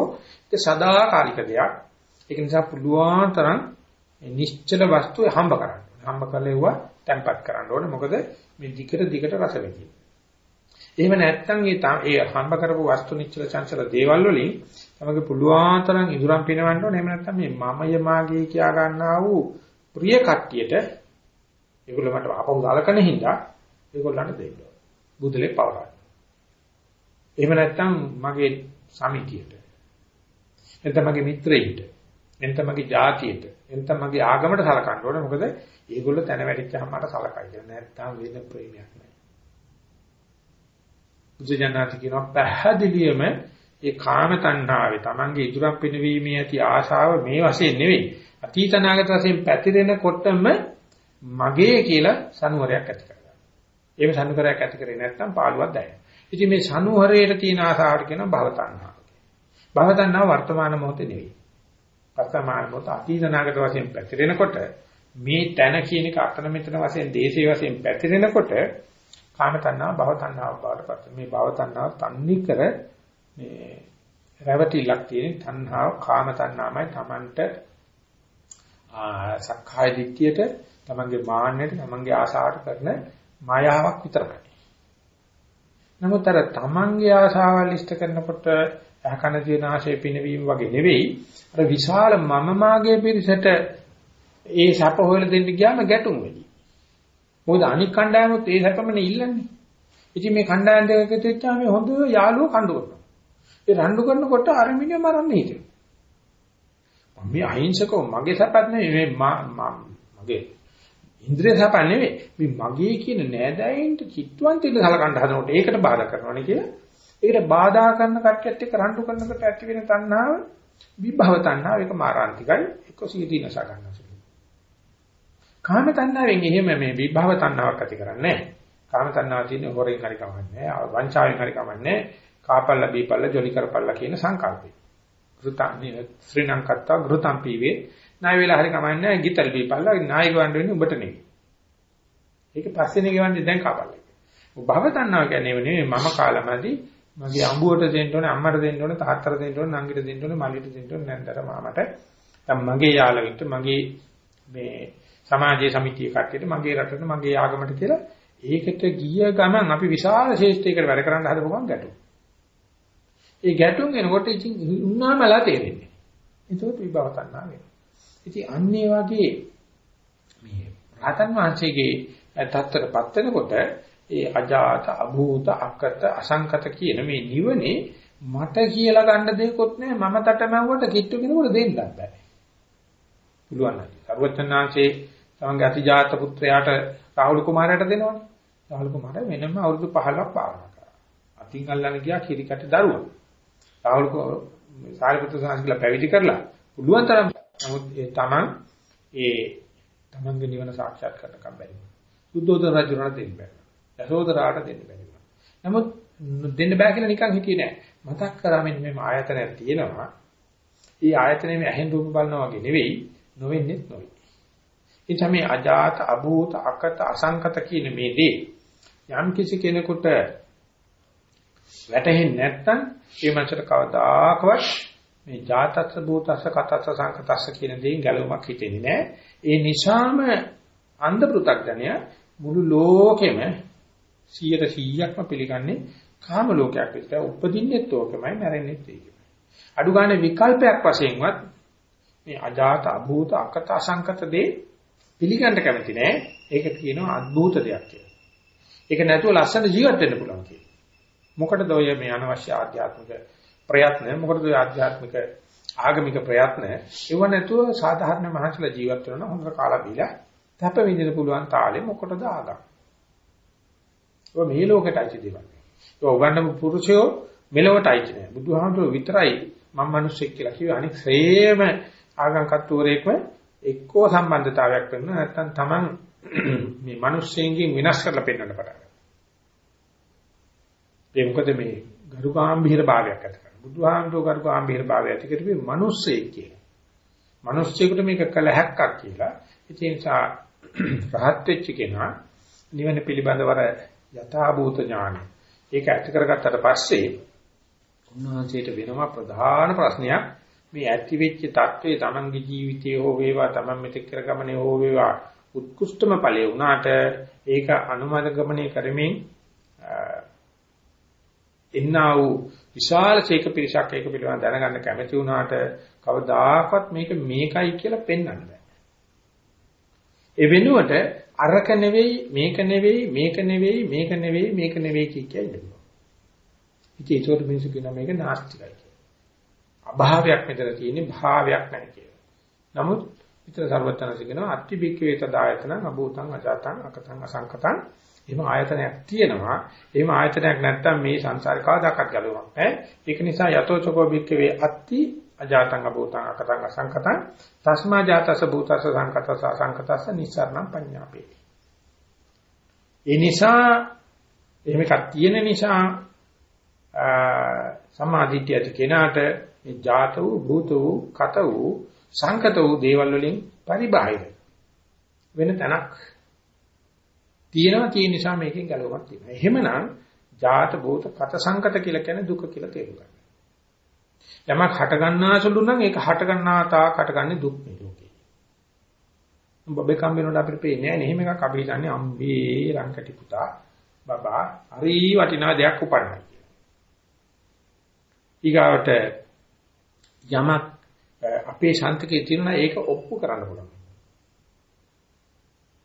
ඒක සදාකාලික දෙයක්. ඒක නිසා පුළුවන් තරම් නිශ්චල වස්තු හම්බ කරන්න හම්බ කරලෙව්වා තැම්පත් කරන්න ඕනේ. මොකද මේ දිගට දිගට රස වෙන්නේ එහෙම නැත්නම් ඒ හම්බ කරපු වස්තු නිච්චල චංචල දේවල් වලින් තමගේ පුළුවන් තරම් ඉදුරම් පිනවන්න ඕනේ. එහෙම නැත්නම් මේ මමය මාගේ කියා ගන්නා වූ ප්‍රිය කට්ටියට ඒගොල්ලෝ මට අපව ගලකන හින්දා ඒගොල්ලන්ට දෙන්න. බුදුලේ පවරයි. එහෙම නැත්නම් මගේ සමිතියට. එතන මගේ මිත්‍රයෙක්ට. එතන මගේ ජාතියට. එතන මගේ ආගමට සලකන්න ඕනේ. මොකද ඒගොල්ලෝ තැන වැටිච්චාම මට සලකයි. නැත්නම් වෙන ප්‍රේමයක් නෑ. බුදුජානනාති කියනවා පැහැදිලියම ඒ කාම තණ්හාවේ Tamange ඉදුරක් පිනවීමේ ඇති ආශාව මේ වශයෙන් නෙවෙයි. අතීත නාගත වශයෙන් පැතිරෙනකොටම මගේ කියලා සනුවරයක් ඇති කරගන්නවා. එහෙම සනුවරයක් ඇති කරේ නැත්නම් පාළුවක් දැනෙනවා. ඉතින් මේ සනුවරයට තියෙන ආසාවට කියන භව තණ්හාව. භව තණ්හාව වර්තමාන මොහොතේ නෙවෙයි. වර්තමාන මොහොත අතීත නාගත වශයෙන් පැතිරෙනකොට මේ තන කියන එක අතන මෙතන වශයෙන් දේශේ වශයෙන් පැතිරෙනකොට කාම තණ්හාව භව තණ්හාව බවට පත් මේ භව තණ්හාව තන්නේ කර මේ රැවටිලක් තියෙන තණ්හාව කාම තණ්හාමයි Tamanට සක්කාය දිට්ඨියට තමන්ගේ මාන්නයට තමන්ගේ ආශාවට කරන මායාවක් විතරයි. නමුත් අර තමන්ගේ ආශාවල් ඉෂ්ට කරනකොට අහකන තියෙන ආශය පිනවීම වගේ නෙවෙයි අර විශාල මම මාගේ පිරිසට ඒ සැප හොයලා දෙන්න ගියාම ගැටුම් වෙයි. මොකද අනික් කණ්ඩායමත් ඒ සැපමනේ ඉල්ලන්නේ. ඉතින් මේ කණ්ඩායම් දෙක එකතු වෙච්චාම මේ හොඳ යාළුවෝ කඳු කරනවා. ඒ රණ්ඩු කරනකොට අර මිනිහ මරන්න හිතෙනවා. මේ අහිංසකව මගේ සැපත් නෙවෙයි මේ මගේ ඉන්ද්‍රිය සප නෙවෙයි. මේ මගේ කියන නෑදෑයින්ට චිත්වන්තිල සලකන්න හදනකොට ඒකට බාධා කරනවනේ කියලා. ඒකට බාධා කරන කට්ටියත් එක්ක රණ්ඩු කරනකොට ඇති වෙන තණ්හාව විභව තණ්හාව ඒක මාරාන්තිකයි. එක්ක සීදී නස ගන්නවා. කාම තණ්හාවෙන් එහෙම මේ විභව තණ්හාවක් ඇති කරන්නේ නැහැ. කාම තණ්හාව තියෙන්නේ හොරෙන් හරි කමන්නේ, වංචාවෙන් හරි කමන්නේ, කාපල්ල බීපල්ල ජොලි කරපල්ල කියන සංකල්පය. ගෘතම් ශ්‍රී ලංකත්තා ගෘතම් පීවේ ණය වෙලා හරි කමන්නේ ගිතල් බීපල්ලා ණය ගවන්න වෙන්නේ උඹට නෙවෙයි. ඒක පස්සේනේ ගෙවන්නේ දැන් කාපල්ලා. භව තණ්හාව කියන්නේ නෙවෙයි මම කාලමදි මගේ අඹුවට දෙන්න ඕනේ අම්මට දෙන්න ඕනේ තාත්තට දෙන්න ඕනේ නංගිට දෙන්න ඕනේ මල්ලිට දෙන්න ඕනේ නැන්දට මාමට දැන් මගේ යාළුවෙක්ට මගේ මේ සමාජයේ සමිතිය කට්ටියට මගේ රටට මගේ ආගමට කියලා ඒකට ගිය ගමන් අපි විශාල ශේෂ්ත්‍රයකට වැඩ කරන්න හදපු ගමන් ගැටුම්. ඒ ගැටුම් එනකොට ඉතින් උන්නාමලා තේරෙන්නේ. ඒකත් විභව තණ්හා වෙනවා. ඉතින් අන්නේ වගේ මේ රහතන් වහන්සේගේ තත්ත්වයටපත් වෙනකොට ඒ අජාත අභූත අකත අසංකත කියන මේ නිවනේ මට කියලා ගන්න දෙයක්වත් නැහැ මම තටමැව්වට කිට්ටු කෙනෙකුට දෙන්නත් බෑ. පුළුවන් නැති. සර්වචන්නාංශේ තමන්ගේ අතිජාත පුත්‍රයාට රාහුල කුමාරයාට දෙනවනේ. රාහුල කුමාරයා වෙනම අවුරුදු 15ක් භාවනා කරා. අතින් අල්ලන්න ගියා කිරිකට දරුවා. රාහුල සාරිපුත්‍ර සාංශිකලා පැවිදි කරලා පුළුවන් තරම් නමුත් ඒ තමන් ඒ තමන්ගේ නිවන සාක්ෂාත් කරගන්න බැරි. සුද්ධෝදන රජුණට දෙන්න බෑ. යසෝදරාට දෙන්න බැරි. නමුත් දෙන්න බෑ කියලා නිකන් හිතියේ නෑ. මතක් කරා මෙන්න මේ ආයතනයක් තියෙනවා. ඒ ආයතනයේ මේ ඇහෙන් රූප බලනවා වගේ නෙවෙයි, නොවෙන්නේ නොවේ. ඒ තමයි අජාත, අභූත, අකත, අසංකත කියන මේ දේ යම් කිසි කෙනෙකුට වැටහෙන්නේ නැත්නම් ඒ මනසට කවදාකවත් මේ ජාතස්ස භූතස්ස කතස්ස සංකතස්ස කියන දේෙන් ගැලවමක් හිතෙන්නේ නැහැ. ඒ නිසාම අන්ධ පෘ탁ඥය මුළු ලෝකෙම 100%ක්ම පිළිගන්නේ කාම ලෝකයක් විතර. උපදින්නෙත් ඕකමයි මැරෙන්නෙත් ඒකමයි. අඩු ගන්න විකල්පයක් වශයෙන්වත් මේ අජාත අභූත අකත අසංකත දේ පිළිගන්න කැමති නෑ. ඒක කියනවා අద్භූත දෙයක් කියලා. ඒක නැතුව ලස්සන ජීවත් වෙන්න පුළුවන් කියලා. මොකටද ඔය මේ අනවශ්‍ය ආධ්‍යාත්මික ප්‍රයත්න මොකටද ආධ්‍යාත්මික ආගමික ප්‍රයත්න ඒව නැතුව සාධාරණ මහන්සිලා ජීවත් වෙනවා හොඳට කාලා බීලා තප විඳින්න පුළුවන් තාලෙ මොකටද ආගම ඔය මේ ලෝකෙට අයිති දේවල් ඔය උගන්නපු පුරුෂයෝ මෙලොවටයි නෑ බුදුහාමුදුරුවෝ විතරයි මම මිනිස්සෙක් කියලා කිව්වේ අනික සේම ආගම් කට්ටුවරේකම එක්කෝ සම්බන්ධතාවයක් වෙන්න නැත්නම් Taman මේ මිනිස්සෙන්ගෙන් විනාශ කරලා පෙන්වන්න පටන් ගන්නවා ඒ මොකද මේ ගරුකාම්භීර භාවයක් ඇති බුදුහාමුදුරුවෝ කරුක ආම්බීර භාවය ඇති කරපේ මිනිස්සෙක් කියලා. මිනිස්සෙකුට මේක කළ හැක්කක් කියලා. ඒ නිසා රහත් වෙච්ච කෙනා නිවන පිළිබඳව යථාභූත ඥානය. ඒක ඇති කරගත්තට පස්සේ උන්වහන්සේට වෙනවා ප්‍රධාන ප්‍රශ්නයක් මේ ඇති වෙච්ච தત્ත්වයේ Tamange ජීවිතයේ හෝ වේවා Taman මෙතෙක් කරගමනේ හෝ වේවා උත්කෘෂ්ඨම ඵලයේ වුණාට ඒක අනුමත ගමනේ කරමින් එන්නා වූ විශාල ශේක පිරිසක් ඒක පිළිබඳව දැනගන්න කැමති වුණාට කවදාකවත් මේක මේකයි කියලා පෙන්වන්න බෑ. ඒ වෙනුවට අරක නෙවෙයි මේක නෙවෙයි මේක නෙවෙයි මේක නෙවෙයි මේක නෙවෙයි කිය කිය ඉන්නවා. ඉතින් ඒකට මිනිස්සු කියනවා මේක නාස්තිකයි කියලා. අභාවයක් මෙතන තියෙන්නේ භාවයක් නැහැ කියලා. නමුත් විතර සර්වඥාන්සේ කියනවා අත්‍ති බික්කේත දායතන අභූතං අජාතං අකතං අසංකතං එහෙම ආයතනයක් තියෙනවා. එහෙම ආයතනයක් නැත්තම් මේ සංසාරේ කවදාකවත් ගැලවෙන්නේ නැහැ. ඒක නිසා යතෝචකෝ බික්කවේ අත්‍ති අජාතං අභූතං අකතං අසංකතං තස්මා ජාතස භූතස සංකතස අසංකතස නිස්සාරණම් පඤ්ඤාපේ. ඒ නිසා එහෙම එකක් තියෙන නිසා සමාධිත්‍ය ඇති කෙනාට මේ ජාත වූ භූත වූ කත වූ සංකත වූ දේවල් වලින් පරිබාහිර වෙන තැනක් තියෙනවා තියෙන නිසා මේකෙන් ගැලවෙමක් තියෙනවා. එහෙමනම් ජාත භූත කත සංකත කියලා කියන්නේ දුක කියලා තේරුම් ගන්න. යමක් හට ගන්නාසුළු නම් ඒක හට ගන්නා තා හටගන්නේ දුක් මේ ලෝකේ. බබේ කම්බිනොට අපිට පේන්නේ නැහැ. එහෙම එකක් අපි හිතන්නේ අම්බේ රංකටි පුතා බබා හරි වටිනා දෙයක් උපන්නයි කියලා. ඊගාවට යමක් අපේ ශාන්තිකේ තියෙනවා ඒක ඔප්පු කරන්න පුළුවන්.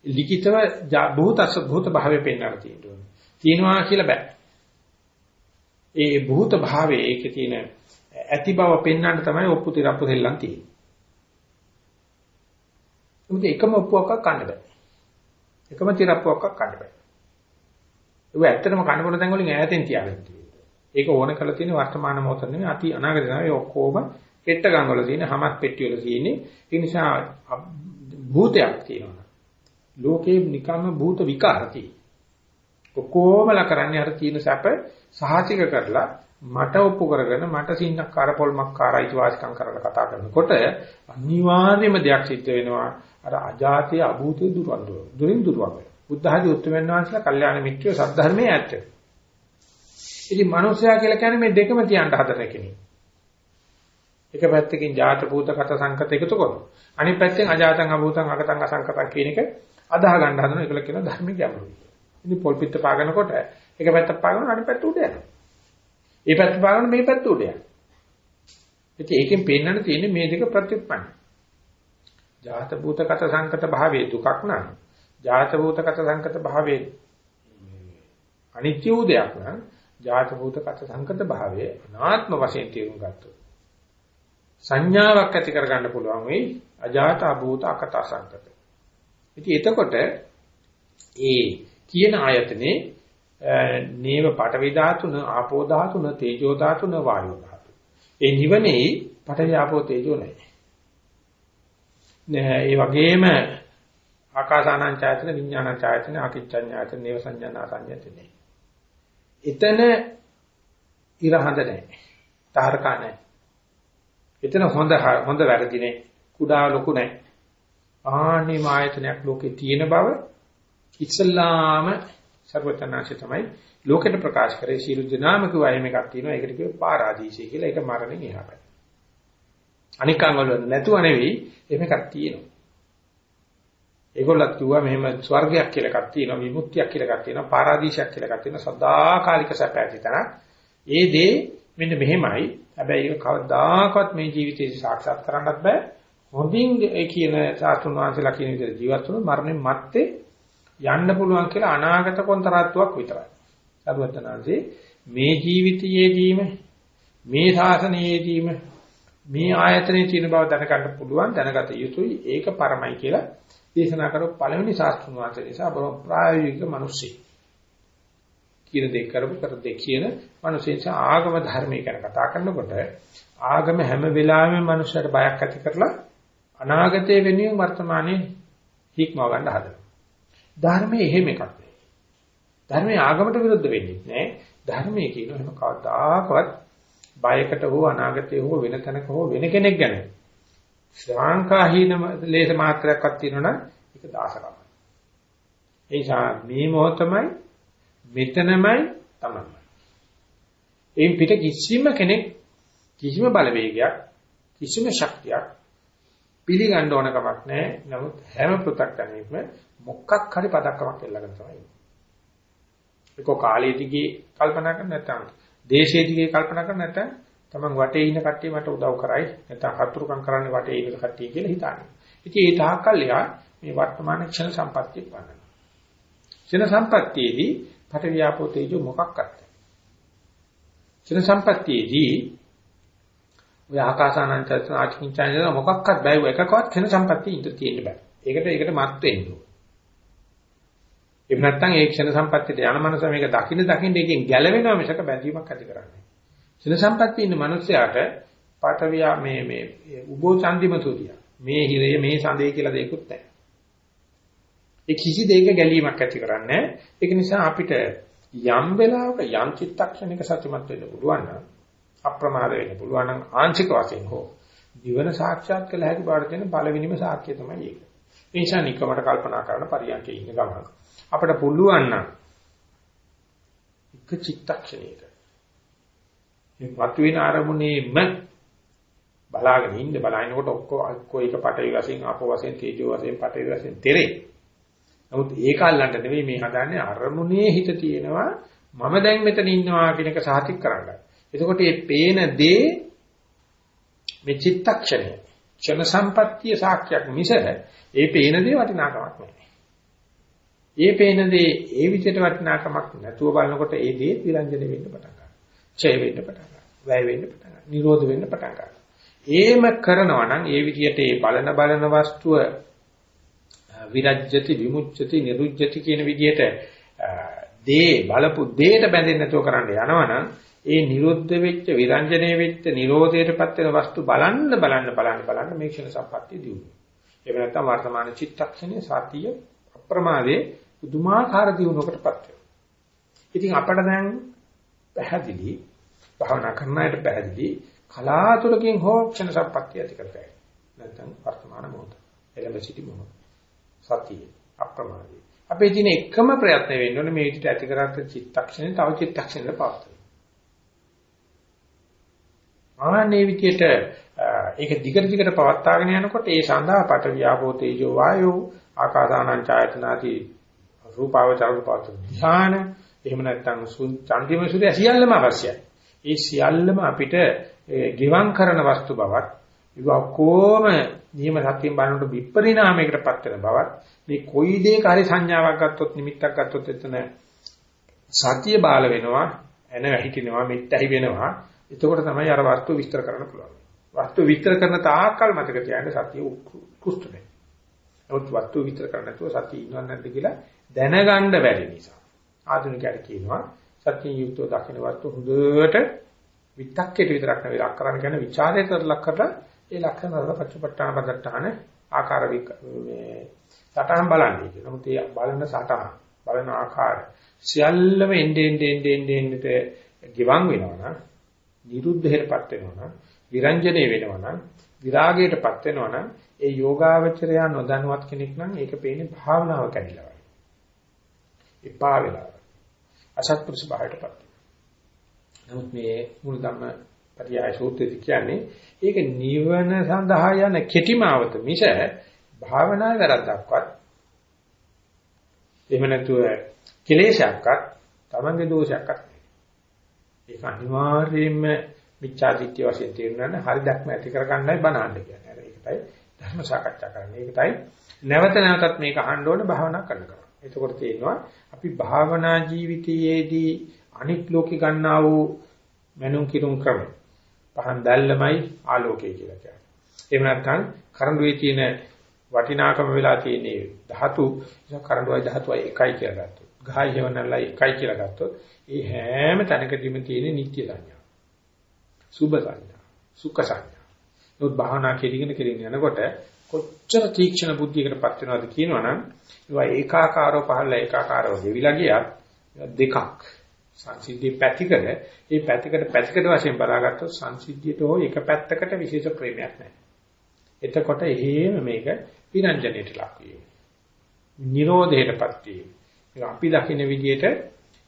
ලිඛිතව භූතස භූත භාවයේ පෙන්වන්න තියෙනවා. තියෙනවා කියලා බෑ. ඒ භූත භාවයේ ඒකේ තියෙන ඇති බව පෙන්වන්න තමයි ඔප්පු තිරප්පු දෙල්ලන් තියෙන්නේ. මොකද එකම ඔප්පුවක් ගන්න බෑ. එකම තිරප්පුවක් ගන්න බෑ. ඒක ඇත්තටම කන බොන තැන් වලින් ඈතෙන් තියාගන්න තියෙනවා. ඒක ඕන කරලා තියෙන වර්තමාන මොහොත නෙමෙයි අති අනාගත නෙමෙයි ඔක්කොම පෙට්ට ගම් වල තියෙන හමස් පෙට්ටිය වල තියෙන්නේ. ඒ නිසා භූතයක් තියෙනවා. ලෝකේ නිකම්ම භූත විකාර තියෙනවා. ඔක්කොමලා කරන්නේ අර තියෙන සැප සහතික කරලා මට ඔප්පු කරගෙන මට සින්නක්කාර පොල්මක්කාර අයිතිවාසිකම් කරලා කතා කරනකොට අනිවාර්යයෙන්ම දෙයක් සිද්ධ වෙනවා අර අජාතීය අභූතේ දුරවඳුර දුරින් දුරවම බුද්ධ ආදී උත්තරමයන් වහන්සේලා කල්යාණ මිත්‍රයෝ සද්ධර්මයේ ඇත්ත. ඉතින් මිනිසයා කියලා කියන්නේ මේ දෙකම තියන්න හදන කෙනෙක්. එක පැත්තකින් ජාත භූත කත සංකත එකතු කරනවා. අනිත් පැත්තෙන් අජාතං අභූතං අකතං අසංකතං කියන එක අදාහ ගන්න හදන එකල කියන ධර්මික ගැඹුරුයි. ඉතින් පොල් පිට පාගනකොට එක පැත්තක් පාගන අනිත් පැත්ත උඩ යනවා. ඒ පැත්ත පාගන මේ පැත්ත උඩ යනවා. ඉතින් ඒකෙන් පෙන්වන්න තියෙන්නේ මේ දෙක ප්‍රතිඋත්පන්න. ජාත භූත කත සංකත භාවයේ දුකක් නම් ජාත භූත කත සංකත භාවයේ අනිත්‍ය වූ දෙයක් නම් ජාත භූත කත සංකත භාවයේ අනාත්ම වශයෙන් තේරුම් ගත්තොත් සංඥාවක් ඇති කරගන්න පුළුවන් වෙයි අජාත අභූත අකත සංකත. ඉතින් එතකොට ඒ කියන ආයතනේ නේව පඨවි ධාතුන ආපෝ ධාතුන තේජෝ ධාතුන වායෝ ධාතු. ඒ නිවනේ පඨවි ආපෝ තේජෝ නැහැ. ඒ වගේම ආකාසානං ඡායතන විඥානං ඡායතන අකිච්ඡඤ්ඤායතන නේව සංඥානා සංයතනේ. එතන ඉරහඳ නැහැ. තාරකා නැහැ. එතන හොඳ හොඳ වැරදි නැහැ. කුඩා ලොකු නැහැ. ආනි මායතනයක් ලෝකේ තියෙන බව ඉස්සල්ලාම සර්වතනාංශය තමයි ලෝකෙට ප්‍රකාශ කරේ සීල දනාමක වයම එකක් තියෙනවා ඒකට කියව පාරාදීසය කියලා ඒක මරණයෙන් එහා පැත්ත. අනිකං වල නැතුව නෙවෙයි එහෙම එකක් තියෙනවා. ඒගොල්ලත් කිව්වා මෙහෙම ස්වර්ගයක් කියලා එකක් තියෙනවා විමුක්තියක් කියලා එකක් තියෙනවා පාරාදීසයක් කියලා එකක් තියෙනවා සදාකාලික සැප ඇති තැන. ඒ දේ මෙන්න මෙහෙමයි. හැබැයි ඒක කවදාකවත් මේ ජීවිතේ සාක්ෂාත් කරන්නත් බෑ. හොඳින් ඒ කියන සාතුන් වහන්සේලා කියන විදිහට ජීවත් වුණොත් මරණයන් මත්තේ යන්න පුළුවන් කියලා අනාගත කොන්තරාත්තුවක් විතරයි. සරුවත්තනාංශේ මේ ජීවිතයේදීම මේ ශාසනයේදීම මේ ආයතනයේ තියෙන බව දැනගන්න පුළුවන් දැනගත යුතුයි ඒක පරමයි කියලා දේශනා කරපු පළවෙනි ශාස්ත්‍රඥ වහන්සේ නිසා බර ප්‍රායෝගික මිනිස්සෙ කියන දේ කරපු කර දෙ කියන මිනිස්සෙන්ස ආගම ධර්මයේ ගැන කතා කරනකොට ආගම හැම වෙලාවෙම මනුස්සයට බයක් ඇති කරලා අනාගතයේ වෙනුවෙන් වර්තමානයේ හික්මව ගන්න හදනවා. ධර්මයේ එහෙම එකක් නෙවෙයි. ධර්මයේ ආගමට විරුද්ධ වෙන්නේ නැහැ. ධර්මයේ කියන එහෙම කවදාකවත් බයකට හෝ අනාගතයේ හෝ වෙන තැනක හෝ වෙන කෙනෙක් ගැන ශ්‍රාංකාහීන ලේස මාත්‍රයක්වත් තියෙනවනම් ඒක දාසකමයි. ඒ නිසා මේ මොහොතමයි මෙතනමයි තමයි. එයින් පිට කිසිම කෙනෙක් කිසිම බලවේගයක් කිසිම ශක්තියක් පිළිගන්න ඕන කමක් නැහැ. නමුත් හැම පෘථග්ජනෙකම මොකක් හරි පදක්කමක් එල්ලගෙන තමයි ඉන්නේ. ඒක කාලේ දිගේ කල්පනා කරන නැත්නම් දේශයේ දිගේ කල්පනා කරන්නේ නැත්නම් තමන් වටේ ඉන්න කට්ටිය මට උදව් කරයි නැත්නම් හතුරුකම් කරන්නේ වටේ ඉන්න කට්ටිය කියලා හිතන්නේ. ඉතින් ඒ තාක්කල් යා මේ වර්තමාන ක්ෂණ සම්පත්තිය වඩනවා. ක්ෂණ සම්පත්තියේදී පට වියාපෝ තේජෝ මොකක්වත්. ක්ෂණ සම්පත්තියේදී ඔය ආකාසානංචන ආචිකින්චන මොකක්වත් බැයි එකකවත් ක්ෂණ සම්පත්තිය ඉඳ තියෙන්න බෑ. ඒකට ඒකට මත් වෙන්න ඕන. එහෙම නැත්නම් ඒ ක්ෂණ සම්පත්තියට යන මනස මේක දකින්න දකින්න එකෙන් ගැලවෙනවා මිසක බැඳීමක් ඇති කරන්නේ. ක්ෂණ සම්පත්තිය ඉන්න මනුස්සයාට පාඨවියා මේ මේ උබෝ චන්දිමතුරිය මේ හිරය මේ සඳේ කියලා දෙයක්වත් නැහැ. ඒ කිසි දෙයක ගැලීමක් ඇති කරන්නේ ඒක නිසා අපිට යම් වෙලාවක යම් චිත්තක්ෂණයක සත්‍යමත් වෙන්න පුළුවන් නම් අප්‍රමාද වෙන්න පුළුවන් නම් ආංශික වශයෙන් හෝ ජීවන සාක්ෂාත් කළ හැකි බවට තියෙන පළවෙනිම සාක්ෂිය තමයි ඒක. ඒ නිසා නිකමට කල්පනා කරන පරියන්කේ ඉන්න ගමන අපිට පුළුවන් නම් එක චිත්තක්ෂණයක මේ වතුවින ආරමුණේම බලාගෙන ඉන්න බලනකොට ඔක්කොම ඔක්කො එක පටවි වශයෙන් ආපෝ වශයෙන් තේජෝ වශයෙන් පටවි වශයෙන් තෙරේ. නමුත් ඒක අල්ලන්න නෙවෙයි මේ හදන්නේ අරමුණේ හිත තියෙනවා මම දැන් මෙතන ඉන්නවා කියන එක සාතික් කරන්න. එතකොට මේ පේන දේ මේ චිත්තක්ෂණය ක්ෂණ සම්පත්තිය සාක්ෂියක් මිස ඒ පේන දේ වටිනාකමක් නැහැ. ඒ පේන දේ ඒ විදිහට වටිනාකමක් නැතුව බලනකොට ඒ දේ විරංජන වෙන්න පටන් ගන්නවා. ඡය වෙන්න පටන් ගන්නවා. වැය වෙන්න පටන් ගන්නවා. නිරෝධ වෙන්න පටන් ගන්නවා. ඒම කරනවා නම් ඒ විදිහට ඒ බලන බලන වස්තුව විරජ්‍යති විමුච්ඡති නිරුජ්‍යති කියන විදිහට දේ බලපු දේට බැඳෙන්නේ නැතුව කරන්න යනවනම් ඒ නිරුද්ධ වෙච්ච විරංජනේ වෙච්ච නිරෝධයටපත් වෙන වස්තු බලන්න බලන්න බලන්න බලන්න මේ ක්ෂණ සම්පත්තිය දියුණු. එහෙම නැත්නම් වර්තමාන චිත්තක්ෂණයේ සතිය අප්‍රමාදයේ පුදුමාකාර දියුණුවකටපත් වෙනවා. ඉතින් අපට දැන් පැහැදිලි භාවනා කරන අයට පැහැදිලි කලාතුරකින් හෝ ක්ෂණ සම්පත්තිය ඇති කරගන්න. නැත්නම් වර්තමාන මොහොත. එළඹ සිටි මොහොත. සතිය අප්‍රමාදී. අපේ දින එකම ප්‍රයත්න වෙන්න ඕනේ මේ විදිහට ඇති කරගත්ත චිත්තක්ෂණය තව චිත්තක්ෂණයකට පාත් ආනේ විදියට ඒක දිගට දිගට පවත්වාගෙන යනකොට ඒ සඳහා පට වියාපෝ තේජෝ වායෝ ආකාසානං ඡායතනාති රූපාවචර රූපාවච ධ්‍යාන එහෙම නැත්නම් චන්දිම සූර්ය සියල්ලම අවශ්‍යයි. ඒ සියල්ලම අපිට ගිවං කරන වස්තු බවත් ඒක ඔක්කොම නියම සත්‍යයෙන් බලනකොට විපරිණාමයකටපත් වෙන බවත් මේ කොයි දෙයක හරි සංඥාවක් ගත්තොත් නිමිත්තක් ගත්තොත් එතන සතිය බාල වෙනවා එන හිටිනවා මෙත්තැහි වෙනවා එතකොට තමයි අර වස්තු විස්තර කරන්න පුළුවන්. වස්තු විස්තර කරන තාක්කල් මතක තියාගන්න සතිය උත්කෘෂ්ඨ වෙයි. නමුත් වස්තු විස්තර කරන්න නැතුව සතිය ඉන්නව නැද්ද කියලා දැනගන්න බැරි නිසා. ආධුනිකයන්ට කියනවා සතිය යුක්තව දකින්න වස්තු හොඳට විතක්කේට විතරක් නෙවෙයි ලක් කරන්න කියන ਵਿਚාරයට ලක් කරලා ඒ ලක්ෂණ වල පච්චපට්ඨාන පදට්ඨාන ආකාර මේ සටහන් බලන්නේ කියන. නමුත් ඒ බලන සටහන් බලන ආකාර සියල්ලම එන්නේ එන්නේ එන්නේ එන්නේ ගිවන් වෙනවා නම් නිරුද්ධහෙටපත් වෙනවා නම් විරංජනේ වෙනවා නම් විරාගයටපත් වෙනවා නම් ඒ යෝගාවචරය නොදන්වත් කෙනෙක් නම් ඒක පේන්නේ භාවනාව කැඩිලා වගේ. එපා වෙලා. අසත්පුරුෂ භාවයටපත්. නමුත් මේ මුල් ධම්ම පරියාය සූත්‍රයේ කියන්නේ ඒක නිවන සඳහා යන කෙටිමාවත මිස භාවනා වැරද්දක්වත් එහෙම නැතුව කෙලේශයක්වත් තමන්ගේ දෝෂයක්වත් ඒක අනිවාර්යයෙන්ම මිච්ඡාදිත්‍ය වශයෙන් තේරුණානේ හරි දැක්ම ඇති කරගන්නයි බනහන්න කියන්නේ. ඒකටයි ධර්ම සාකච්ඡා කරන්නේ. ඒකටයි නැවත නැවතත් මේක අහන්න ඕනේ භාවනා කරනකොට. එතකොට තේරෙනවා අපි භාවනා ජීවිතයේදී අනිත් ලෝකේ ගන්නා වූ මනුන් කිරුම් ක්‍රම පහන් දැල්ලමයි ආලෝකය කියලා කියන්නේ. එහෙම නැත්නම් කරඬුවේ තියෙන වටිනාකම වෙලා තියෙන ධාතු කරඬුවයි ධාතුවයි එකයි කියලා ගත්තොත්. ගහයි හේවනල්ලයි එකයි කියලා ගත්තොත් ඒ හැම තැනකදීම තියෙන නිත්‍ය සංඥා. සුභ සංඥා, සුඛ සංඥා. නමුත් භාවනා කෙරගෙන කෙරගෙන යනකොට කොච්චර තීක්ෂණ බුද්ධියකටපත් වෙනවද කියනවනම් ඒවා ඒකාකාරව පහළ ඒකාකාරව දෙවිලා ගියත් දෙකක්. සංසිද්ධියේ පැතිකඩ ඒ පැතිකඩ පැතිකඩ වශයෙන් බලාගත්තොත් සංසිද්ධියට හෝ එක පැත්තකට විශේෂ ප්‍රේමයක් නැහැ. එතකොට එහෙම මේක විරංජනයට ලක් වීම. නිරෝධයටපත් වීම. අපි දකින්න විදිහට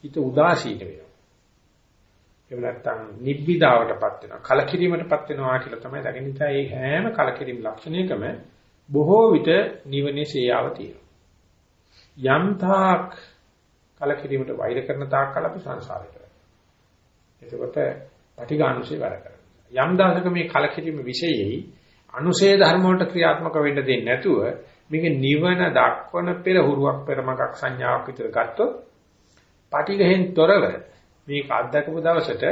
හිත උදාසීන වෙනවා. එහෙම නැත්නම් නිබ්බිදාවටපත් වෙනවා. කලකිරීමටපත් වෙනවා කියලා තමයි දකින්න. ඒ හැම කලකිරීම ලක්ෂණයකම බොහෝ විට නිවනේ සේයාව තියෙනවා. යම් තාක් කලකිරීමට වෛර කරන තාක් කල අපි සංසාරේ කරා. එතකොට පටිඝානුසේ වැඩ කරනවා. යම් දවසක මේ කලකිරීම විශේෂයි අනුශේ ධර්ම වලට ක්‍රියාත්මක වෙන්න දෙන්නේ නැතුව මේක නිවන දක්වන පෙර හුරුවක් පෙරමකක් සංඥාවක් විතර ගත්තොත් පටිඝෙන් තොරව මේක අත්දකපු දවසට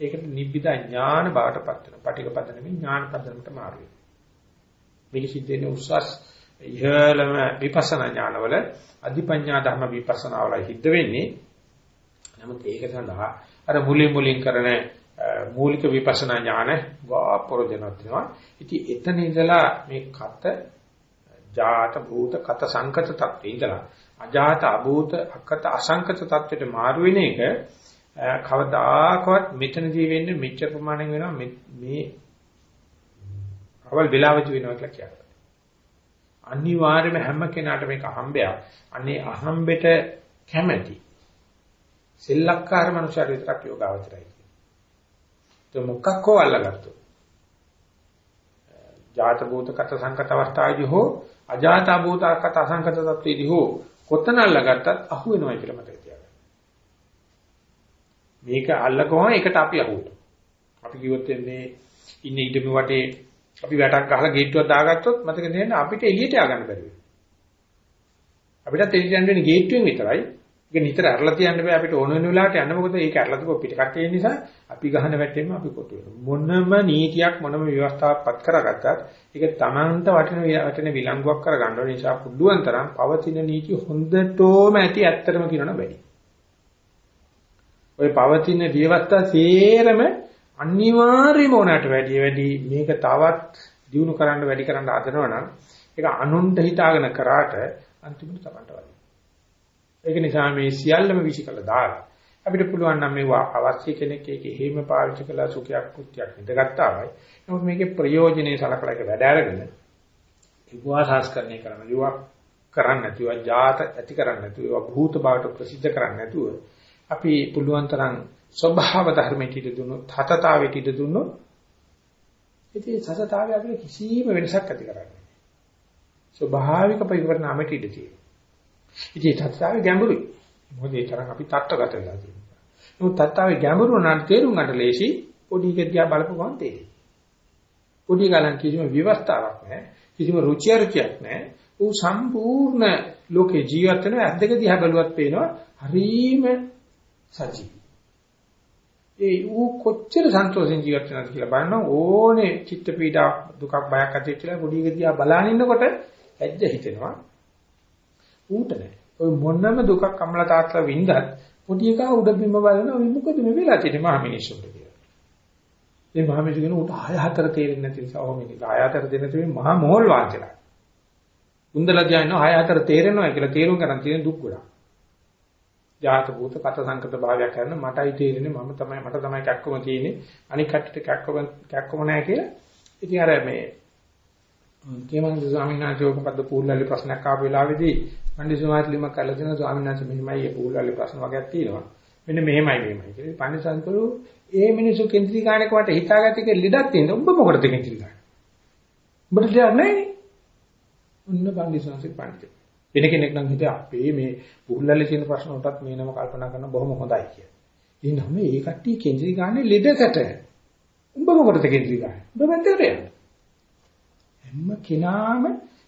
ඒකට නිබ්බිදා ඥාන බවටපත් වෙනවා. පටිඝ පදනමින් ඥාන පදනමට මාරු වෙනවා. මේක සිද්ධ වෙන්නේ උස්සස් ඉහළම විපස්සනා ඥානවල අධිපඤ්ඤා ධර්ම විපස්සනා වල හිට වෙන්නේ. නමුත් ඒක සඳහා අර මුලින් මුලින් කරන මූලික විපස්සනා ඥාන වාපොර දෙනවත් වෙනවා. ඉතින් එතන ඉඳලා මේ කත ජාත භූත කත සංකත තත්ත්වේ ඉඳලා අජාත අභූත අකත අසංකත තත්ත්වයට මාරු වෙන එක කවදාකවත් මෙතනදී වෙන්නේ මෙච්චර ප්‍රමාණයෙන් වෙනවා මේ අවල් වෙලාවදී වෙනවා කියලා කියනවා. අනිවාර්යයෙන්ම හැම කෙනාට මේක අහම්බයක්. අනේ අහම්බෙට කැමැති. සෙල්ලක්කාර මනුෂ්‍යයෙක් විතරක් යෝගාවචරයි. ඒ මොකක් හෝ අල්ලගත්තොත්. ජාත භූත කත සංකත අවස්ථාවේදී හෝ අජාත භූත කත අසංකත තත්ත්වයේදී හෝ කොතන අල්ලගත්තත් අහු වෙනවා කියලා මතක තියාගන්න. මේක අල්ලගොම ඒකට අපි අහුවෙනවා. අපි කිව්වොත් මේ ඉන්නේ ඊටම වටේ අපි වැටක් ගහලා ගේට්ටුවක් දාගත්තොත් මතක තියෙන අපිට එළියට ය아가න්න බැරි වෙනවා. අපිටත් එළියට යන්න වෙන්නේ ගේට්ටුවෙන් විතරයි. ඒක නිතර ඇරලා තියන්න බෑ අපිට ඕන වෙන වෙලාවට යන්න මොකද ඒක ඇරලා තිබ්බ පිට කට්ටිය නිසා අපි ගහන වැටෙන්න අපි කොටු වෙනවා මොනම නීතියක් මොනම ව්‍යවස්ථාවක් පත් කරගත්තත් ඒක Tamanට වටින වටින විලංගුවක් කරගන්න ඕන නිසා පුදුුවන් තරම් පවතින නීති හොඳටම ඇති ඇත්තටම කියනවා බැරි ඔය පවතින ව්‍යවස්ථා සේරම අනිවාර්යම උනාට වැඩි වැඩි මේක තවත් දියුණු කරන්න වැඩි කරන්න හදනවා නම් ඒක අනුන්ට හිතාගෙන කරාට අන්තිමට Tamanට වදිනවා ඒක නිසා මේ සියල්ලම විශ්ිකලා දාලා අපිට පුළුවන් නම් මේවා අවශ්‍ය කෙනෙක් ඒක හේම පාවිච්චි කළා සුඛයක් කුත්‍යක් ඉඳගත්තාමයි. නමුත් මේකේ ප්‍රයෝජනේ සලකලා ඒක වැඩ අරගෙන ඉවවා සංස්කරණය කරන යුවක් කරන්න නැතුව ජාත ඇති කරන්න නැතුව භූත බවට ප්‍රසිද්ධ කරන්න නැතුව අපි පුළුවන් තරම් ස්වභාව ධර්මයට ඉද දුන්නොත් හතතාවයට ඉද දුන්නොත් ඉතින් සසතාවය අපිට කිසිම වෙනසක් ඇති කරන්නේ නැහැ. ස්වභාවික පරිවර්තනමට ඉඩ තියෙනවා. ඉතින් තත්තාවේ ගැඹුරුයි. මොකද ඒ තරම් අපි තත්ත්වගත වෙලා තියෙනවා. නමුත් තත්තාවේ ගැඹුරු නම් තේරුම් ගන්න ලේසි පොඩි කෙදියා බලපු ගමන් තේරෙයි. පොඩි ගලන් කිසිම විවස්ථාවක් නැහැ. කිසිම රුචි අරුචියක් නැහැ. ඌ සම්පූර්ණ ලෝකේ ජීවත් වෙන ඇද්දක දිහා බලුවත් පේනවා හරීම සජීවී. ඒ ඌ කොච්චර සන්තෝෂෙන් ජීවත් වෙනවද කියලා බලනවා ඕනේ චිත්ත පීඩා දුකක් බයක් ඇති වෙච්චලා පොඩි කෙදියා බලන ඉන්නකොට ඇද්ද හිතෙනවා ඌට නෑ. ඔය මොනම දුකක් අම්මලා තාත්තලා වින්දත් පොඩි එකා උඩ බිම බලනවා මේ මොකද මේ වෙලා තියෙන්නේ මහා මිනිස්සුන්ට කියලා. මේ මහා මිනිස්සු කියන උට 6 4 තේරෙන්නේ නැති නිසා ඔහොම ඉන්නේ. 6 4 දෙන්න තියෙන්නේ මහා මොහොල් වාචලා. උන්දලා කියනවා 6 4 තේරෙනවා කියලා තේරුම් ගන්න තියෙන දුක් ගොඩක්. ජාත භූත කත සංකත භාවයක් කරන මටයි තේරෙන්නේ මම තමයි මට තමයි කැක්කම තියෙන්නේ අනික කට්ටියට කැක්කම කැක්කම නැහැ කියලා. ඉතින් අර මේ කේමන්ද ස්වාමීන් වහන්සේ ඔක මොකද්ද පූර්ණලි ප්‍රශ්නයක් ආපු වෙලාවේදී පණ්ඩිත සමාජලිම කළා දෙන ස්වාමීන් වහන්සේ මෙහිමයි මේ පූර්ණලි ප්‍රශ්න වගේක් තියෙනවා. මෙන්න මෙහෙමයි මෙහෙමයි කියලා. පණ්ඩිත සංකරු ඒ මිනිස්සු කේන්ද්‍රී ගානක වට හිතාගත්ත එක ලෙඩක් තියෙනවා. ඔබ මොකටද කේන්ද්‍රී ගාන? ඔබට දෙයක් නැහැ උන්න පණ්ඩිත සංකරු පණ්ඩිත. වෙන කෙනෙක් නම් හිතේ අපේ මේ පූර්ණලි තියෙන ප්‍රශ්න වලටත් මේ නම කල්පනා කරන බොහොම හොඳයි කියලා. එනම ඒ කට්ටිය කේන්ද්‍රී ගානේ ලෙඩකට. උඹ මොකටද කේන්ද්‍රී ගානේ? ඔබ වැන්දේට යන්න. හැම කෙනාම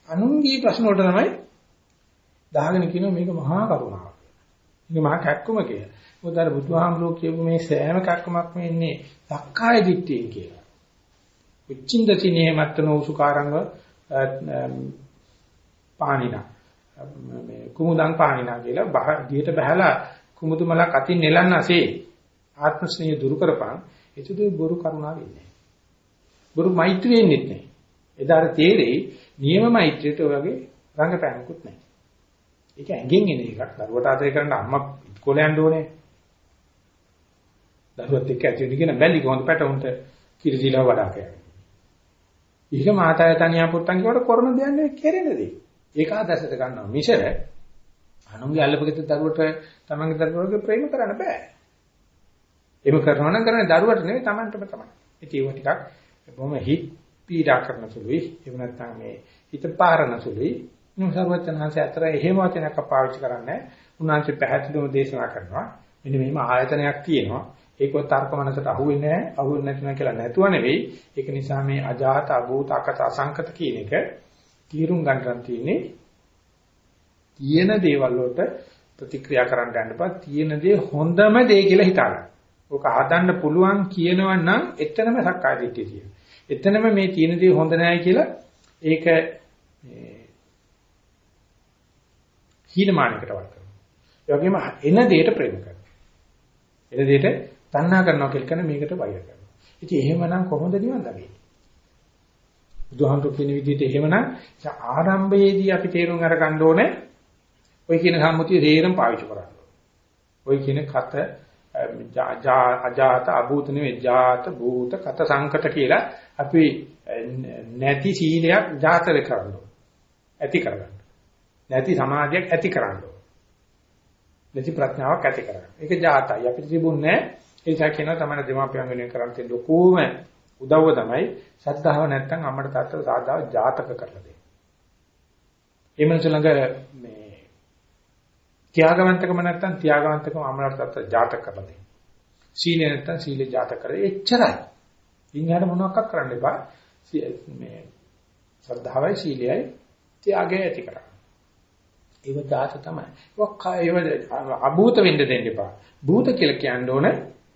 අනුන්ගේ ප්‍රශ්න වලට තමයි දාගෙන කියනවා මේක මහා කරුණාවක්. මේක මහා කැක්කම කියලා. මොකද අර බුදුහාමුදුරුවෝ කියපු මේ සෑම කැක්කමක්ම එන්නේ සක්කාය දිට්ඨියෙන් කියලා. උච්චින්දති නේමත්තන උසුකාරංග පාණිනා මේ කුමුදං පාණිනා කියලා දිහට බහැලා කුමුදු මලක් අතින් නෙලන්නසේ ආත්ම ස්නේහ දුරු කරපන් එතකොට බොරු කරුණා වෙන්නේ. බොරු මෛත්‍රිය වෙන්නේ නැහැ. එදාට තේරෙයි නියම මෛත්‍රියට ඔය වගේ රංගපෑමකුත් නැහැ. ඒක ඇඟෙන් එන එකක්. දරුවට ආදරය කරන්න අම්මා ඉස්කෝලේ යන්න ඕනේ. දරුවත් එක්ක ඇති වෙන කියන බැලි කොහොමද පැටවුන්ට කිරි දීලා වඩා කියන්නේ. ඊක මාතාය තනියා පුත්තන් කියවට කරන දෙයක් නෙවෙයි කෙරෙන දේ. ඒක ආදර්ශයට ගන්නවා. මිසර අනුන්ගේ අල්ලපගෙත දරුවට තමන්ගේ දරුවගේ ප්‍රේම කරන්න බෑ. එහෙම කරනවා නම් කරන්නේ දරුවට නෙවෙයි තමන්ටම තමයි. ඉතින් ඒක ටිකක් බොහොම හිත් පීඩා කරන සුළුයි එහෙම නැත්නම් මේ හිත පාරන සුළුයි නුසර්වචනහස අතර එහෙම වචනයක් පාවිච්චි කරන්නේ උන්වහන්සේ පැහැදිලිවම දේශනා කරනවා මෙන්න මෙහෙම ආයතනයක් තියෙනවා ඒකව තර්ක මනසට අහුවෙන්නේ නැහැ. අහුවෙන්නේ නැතුන කියලා නැතුව නෙවෙයි. ඒක නිසා මේ අජාත අභූත අකත අසංකත කියන එක තීරුම් ගන්නන් තියෙන්නේ තියෙන දේවල් වලට ප්‍රතික්‍රියා කරන්න යන්න බෑ. තියෙන දේ හොඳම දේ කියලා හිතාගන්න. ඕක හදන්න පුළුවන් කියනවා නම් එතනම සක්කාය දිට්ඨිය තියෙනවා. එතනම මේ තියෙන දේ හොඳ නැහැ කියලා ඒක මේ හීනමානකට වත් කරනවා. ඒ වගේම එන දෙයට ප්‍රේම කරනවා. එන දෙයට තණ්හා කරනවා කියලා කියන මේකට වෛර කරනවා. ඉතින් එහෙමනම් කොහොමද නිවන් දකින්නේ? බුදුහාමුදුරු කියන විදිහට එහෙමනම් ආරම්භයේදී අපි තේරුම් අරගන්න ඕනේ ඔය කියන සම්මුතිය තේරම් පාවිච්චි කරන්න. ඔය කියන කත අජාත අභූත නෙවෙයි ජාත භූත කත සංකත කියලා අපි නැති සීලයක් ජාතක කරන්න ඇති කරගන්න. නැති සමාධියක් ඇති කරන්න නැති ප්‍රඥාවක් ඇති කරගන්න. ඒක ජාතයි. අපිට තිබුණේ ඒ නිසා කියනවා තමයි දෙමාපියන් වෙනුවෙන් කරන් තියෙන ලොකුම උදව්ව තමයි ශ්‍රද්ධාව නැත්තම් අම්මට තාත්තට සාදාව ජාතක කරලා දෙන්න. ඒ මනස ළඟ මේ ත්‍යාගවන්තකම නැත්තම් ත්‍යාගවන්තකම අමරට තත්ත ජාතක කරලා දෙන්න. සීලය නැත්තම් සීලේ ජාතක කරලා එච්චරයි. ඉන්හාට මොනවක් කරන්න එපා. මේ ශ්‍රද්ධාවයි සීලයයි ත්‍යාගය ඇති කරා. ඒව ජාත තමයි. ඒව අභූත වෙන්න දෙන්න එපා. භූත කියලා කියන්න ඕන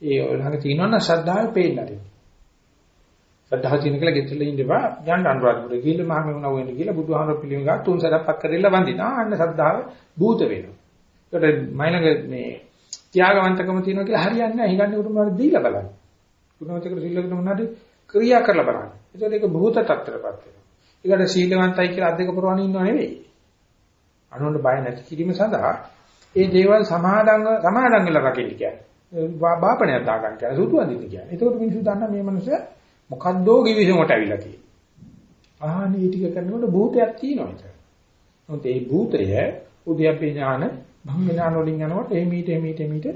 ඒ ළඟ තියෙනවා නම් ශ්‍රද්ධාවේ පේන්නදී. ශ්‍රද්ධාව තියෙන කියලා ගෙතල ඉන්න එපා. යන්න අනුරාධපුරේ ගිහිල්ලා මහා මෙවුනා වෙන්න කියලා බුදුහාමර පිළිම ගා තුන් සැරයක් පත් කරilla වඳිනා. අන්න ශ්‍රද්ධාව භූත වෙනවා. ඒකට මයිලඟ මේ ත්‍යාගවන්තකම තියෙනවා කියලා හරියන්නේ නැහැ. හිඟන්නේ උඩ මොනවද දීලා බලන්න. ගුණවතකට සීලකට මොනවද ක්‍රියා කරලා බලන්න. ඒකට ඒක භූත tattරපත් වෙනවා. ඒකට සීලවන්තයි කියලා අද්දක පුරවන ඉන්නව නෙවෙයි. අනුන්ට බය නැති කිරීම සඳහා ඒ දේවල් සමාදංග සමාදං වෙලා රකින්න කියන්නේ. බාපණයක් දාගන්න කියන්නේ සුදු අඳින්න කියන්නේ. ඒකට මිනිස්සු දන්නා මේ මිනිස්සු මොකද්දෝ කිවිසුමට ඇවිල්ලා තියෙන්නේ. ආහනේ මේ ටික කරනකොට භූතයක් තියෙනවා ඒක. මොකද මේ භූතය උද්‍යප්පේ ඥාන භංග ඥාන වලින් යනකොට එමීට එමීට එමීට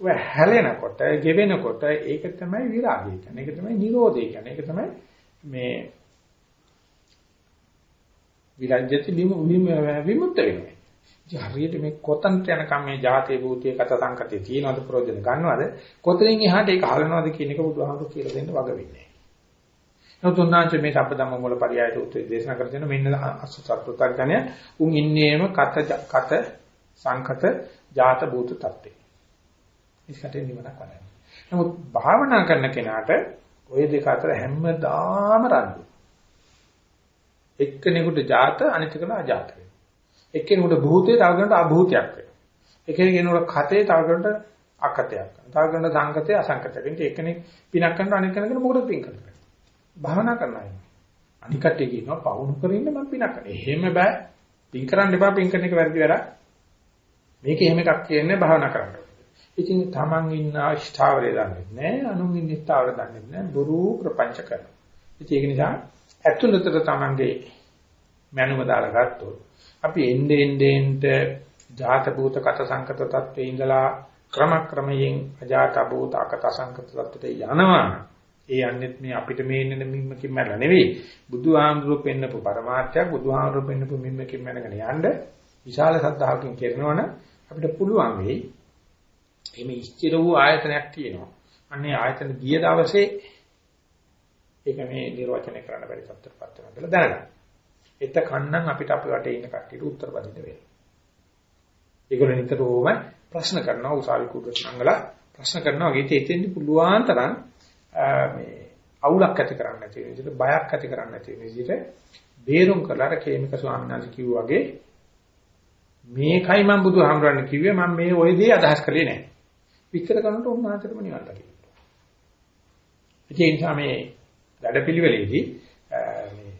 ඔය හැලෙනකොට, ගෙවෙනකොට ඒක තමයි විරාගය කියන්නේ. ඒක තමයි නිරෝධය කියන්නේ. ඒක තමයි මේ විරජ්‍යති විමුක්ත වෙනවා. ඉතින් හරියට මේ කොතනට යනකම් මේ ජාතේ භූතේ කත සංකතේ තියනවද ප්‍රයෝජන ගන්නවද? කොතනින් එහාට ඒක හලනවද කියන එක බුදුහාමුදුරු කියලා දෙන්න වග වෙන්නේ. නමුත් මේ සම්පදම්ම මුල පරියායට උත්තර දේශනා කර දෙන මෙන්න අසුසත්පුතඥය උන් ඉන්නේම කත කත සංකත ජාත භූත තත්ත්වේ. ඒකට නිවනක් වඩන්නේ. නමුත් භාවනා කරන කෙනාට ওই දෙක අතර හැමදාම රණ්ඩු. එක්කෙනෙකුට ජාත අනිත් කෙනාට අජාත වෙනවා. එක්කෙනෙකුට භූතේ තව කෙනෙකුට අභූතයක් වෙනවා. එක්කෙනෙකුට කතේ තව කෙනෙකුට අකතයක් වෙනවා. තව කෙනෙකුට සංකතේ අසංකතයක්. ඉතින් එක්කෙනෙක් පිනක් කරනවා අනිත් කෙනෙකුට මොකටද පින් කරන්නේ? භාවනා කරනවා. අනිත් කට්ටිය කියනවා පවුණු කරගෙන මම පිනක් කරනවා. එහෙම බෑ. පින් කරන්න එපා පින් කරන එක වැරදි වැඩක්. මේක එහෙම එකක් කියන්නේ භාවනා කරන්න. ඉතින් තමන් ඉන්න ස්ථාවරය දන්නේ නැහැ, අනුන් ඉන්න ස්ථාවරය දන්නේ නැහැ, බොරු ප්‍රපංච කරනවා. ඉතින් ඒක නිසා ඇතුළතට තමන්ගේ මනුව දාලා ගත්තොත් අපි එnde ende ende ජාත භූත කත සංකත තත්ත්වේ ඉඳලා ක්‍රමක්‍රමයෙන් අජාත භූත අකත සංකත තත්ත්වයට යනවා. ඒ යන්නේ මේ අපිට මේ ඉන්න මිම්මකින් මැරලා නෙවෙයි. බුදුහාමුදුරුවෝ පෙන්නපු පරමාර්ථයක් බුදුහාමුදුරුවෝ පෙන්නපු මිම්මකින් මැනගෙන යන්න විශාල සද්ධාවකින් කරනවනම් අපිට පුළුවන් වෙයි. එimhe ස්ථිර වූ ආයතනයක් තියෙනවා. අන්නේ ආයතන ගිය දවසේ ඒක මේ නිර්වචනය කරන්න බැරි තත්ත්වයකට වෙනවා කියලා දැනගන්න. එතකන්නම් අපිට අපේ වටේ ඉන්න කට්ටියට උත්තර බඳින්න වෙනවා. ඒගොල්ලෝ නිතරම ප්‍රශ්න කරනවා උසාවි කුඩට නංගලා ප්‍රශ්න කරනවා වගේ තේතෙන්න පුළුවන් තරම් මේ අවුලක් ඇති කරන්නේ නැති විදිහට බයක් ඇති කරන්නේ නැති විදිහට බේරුම් කරලා අර කේමික ස්වාමීන් වහන්සේ කිව්වා වගේ මේකයි මම බුදුහාමරන්න කිව්වේ මම මේ ওই දේ අදහස් කළේ නැහැ. විස්තර කරනකොට උන්වහන්සේටම නිවන් දකින්න. ඒ නිසා මේ වැඩපිළිවෙලේදී මේ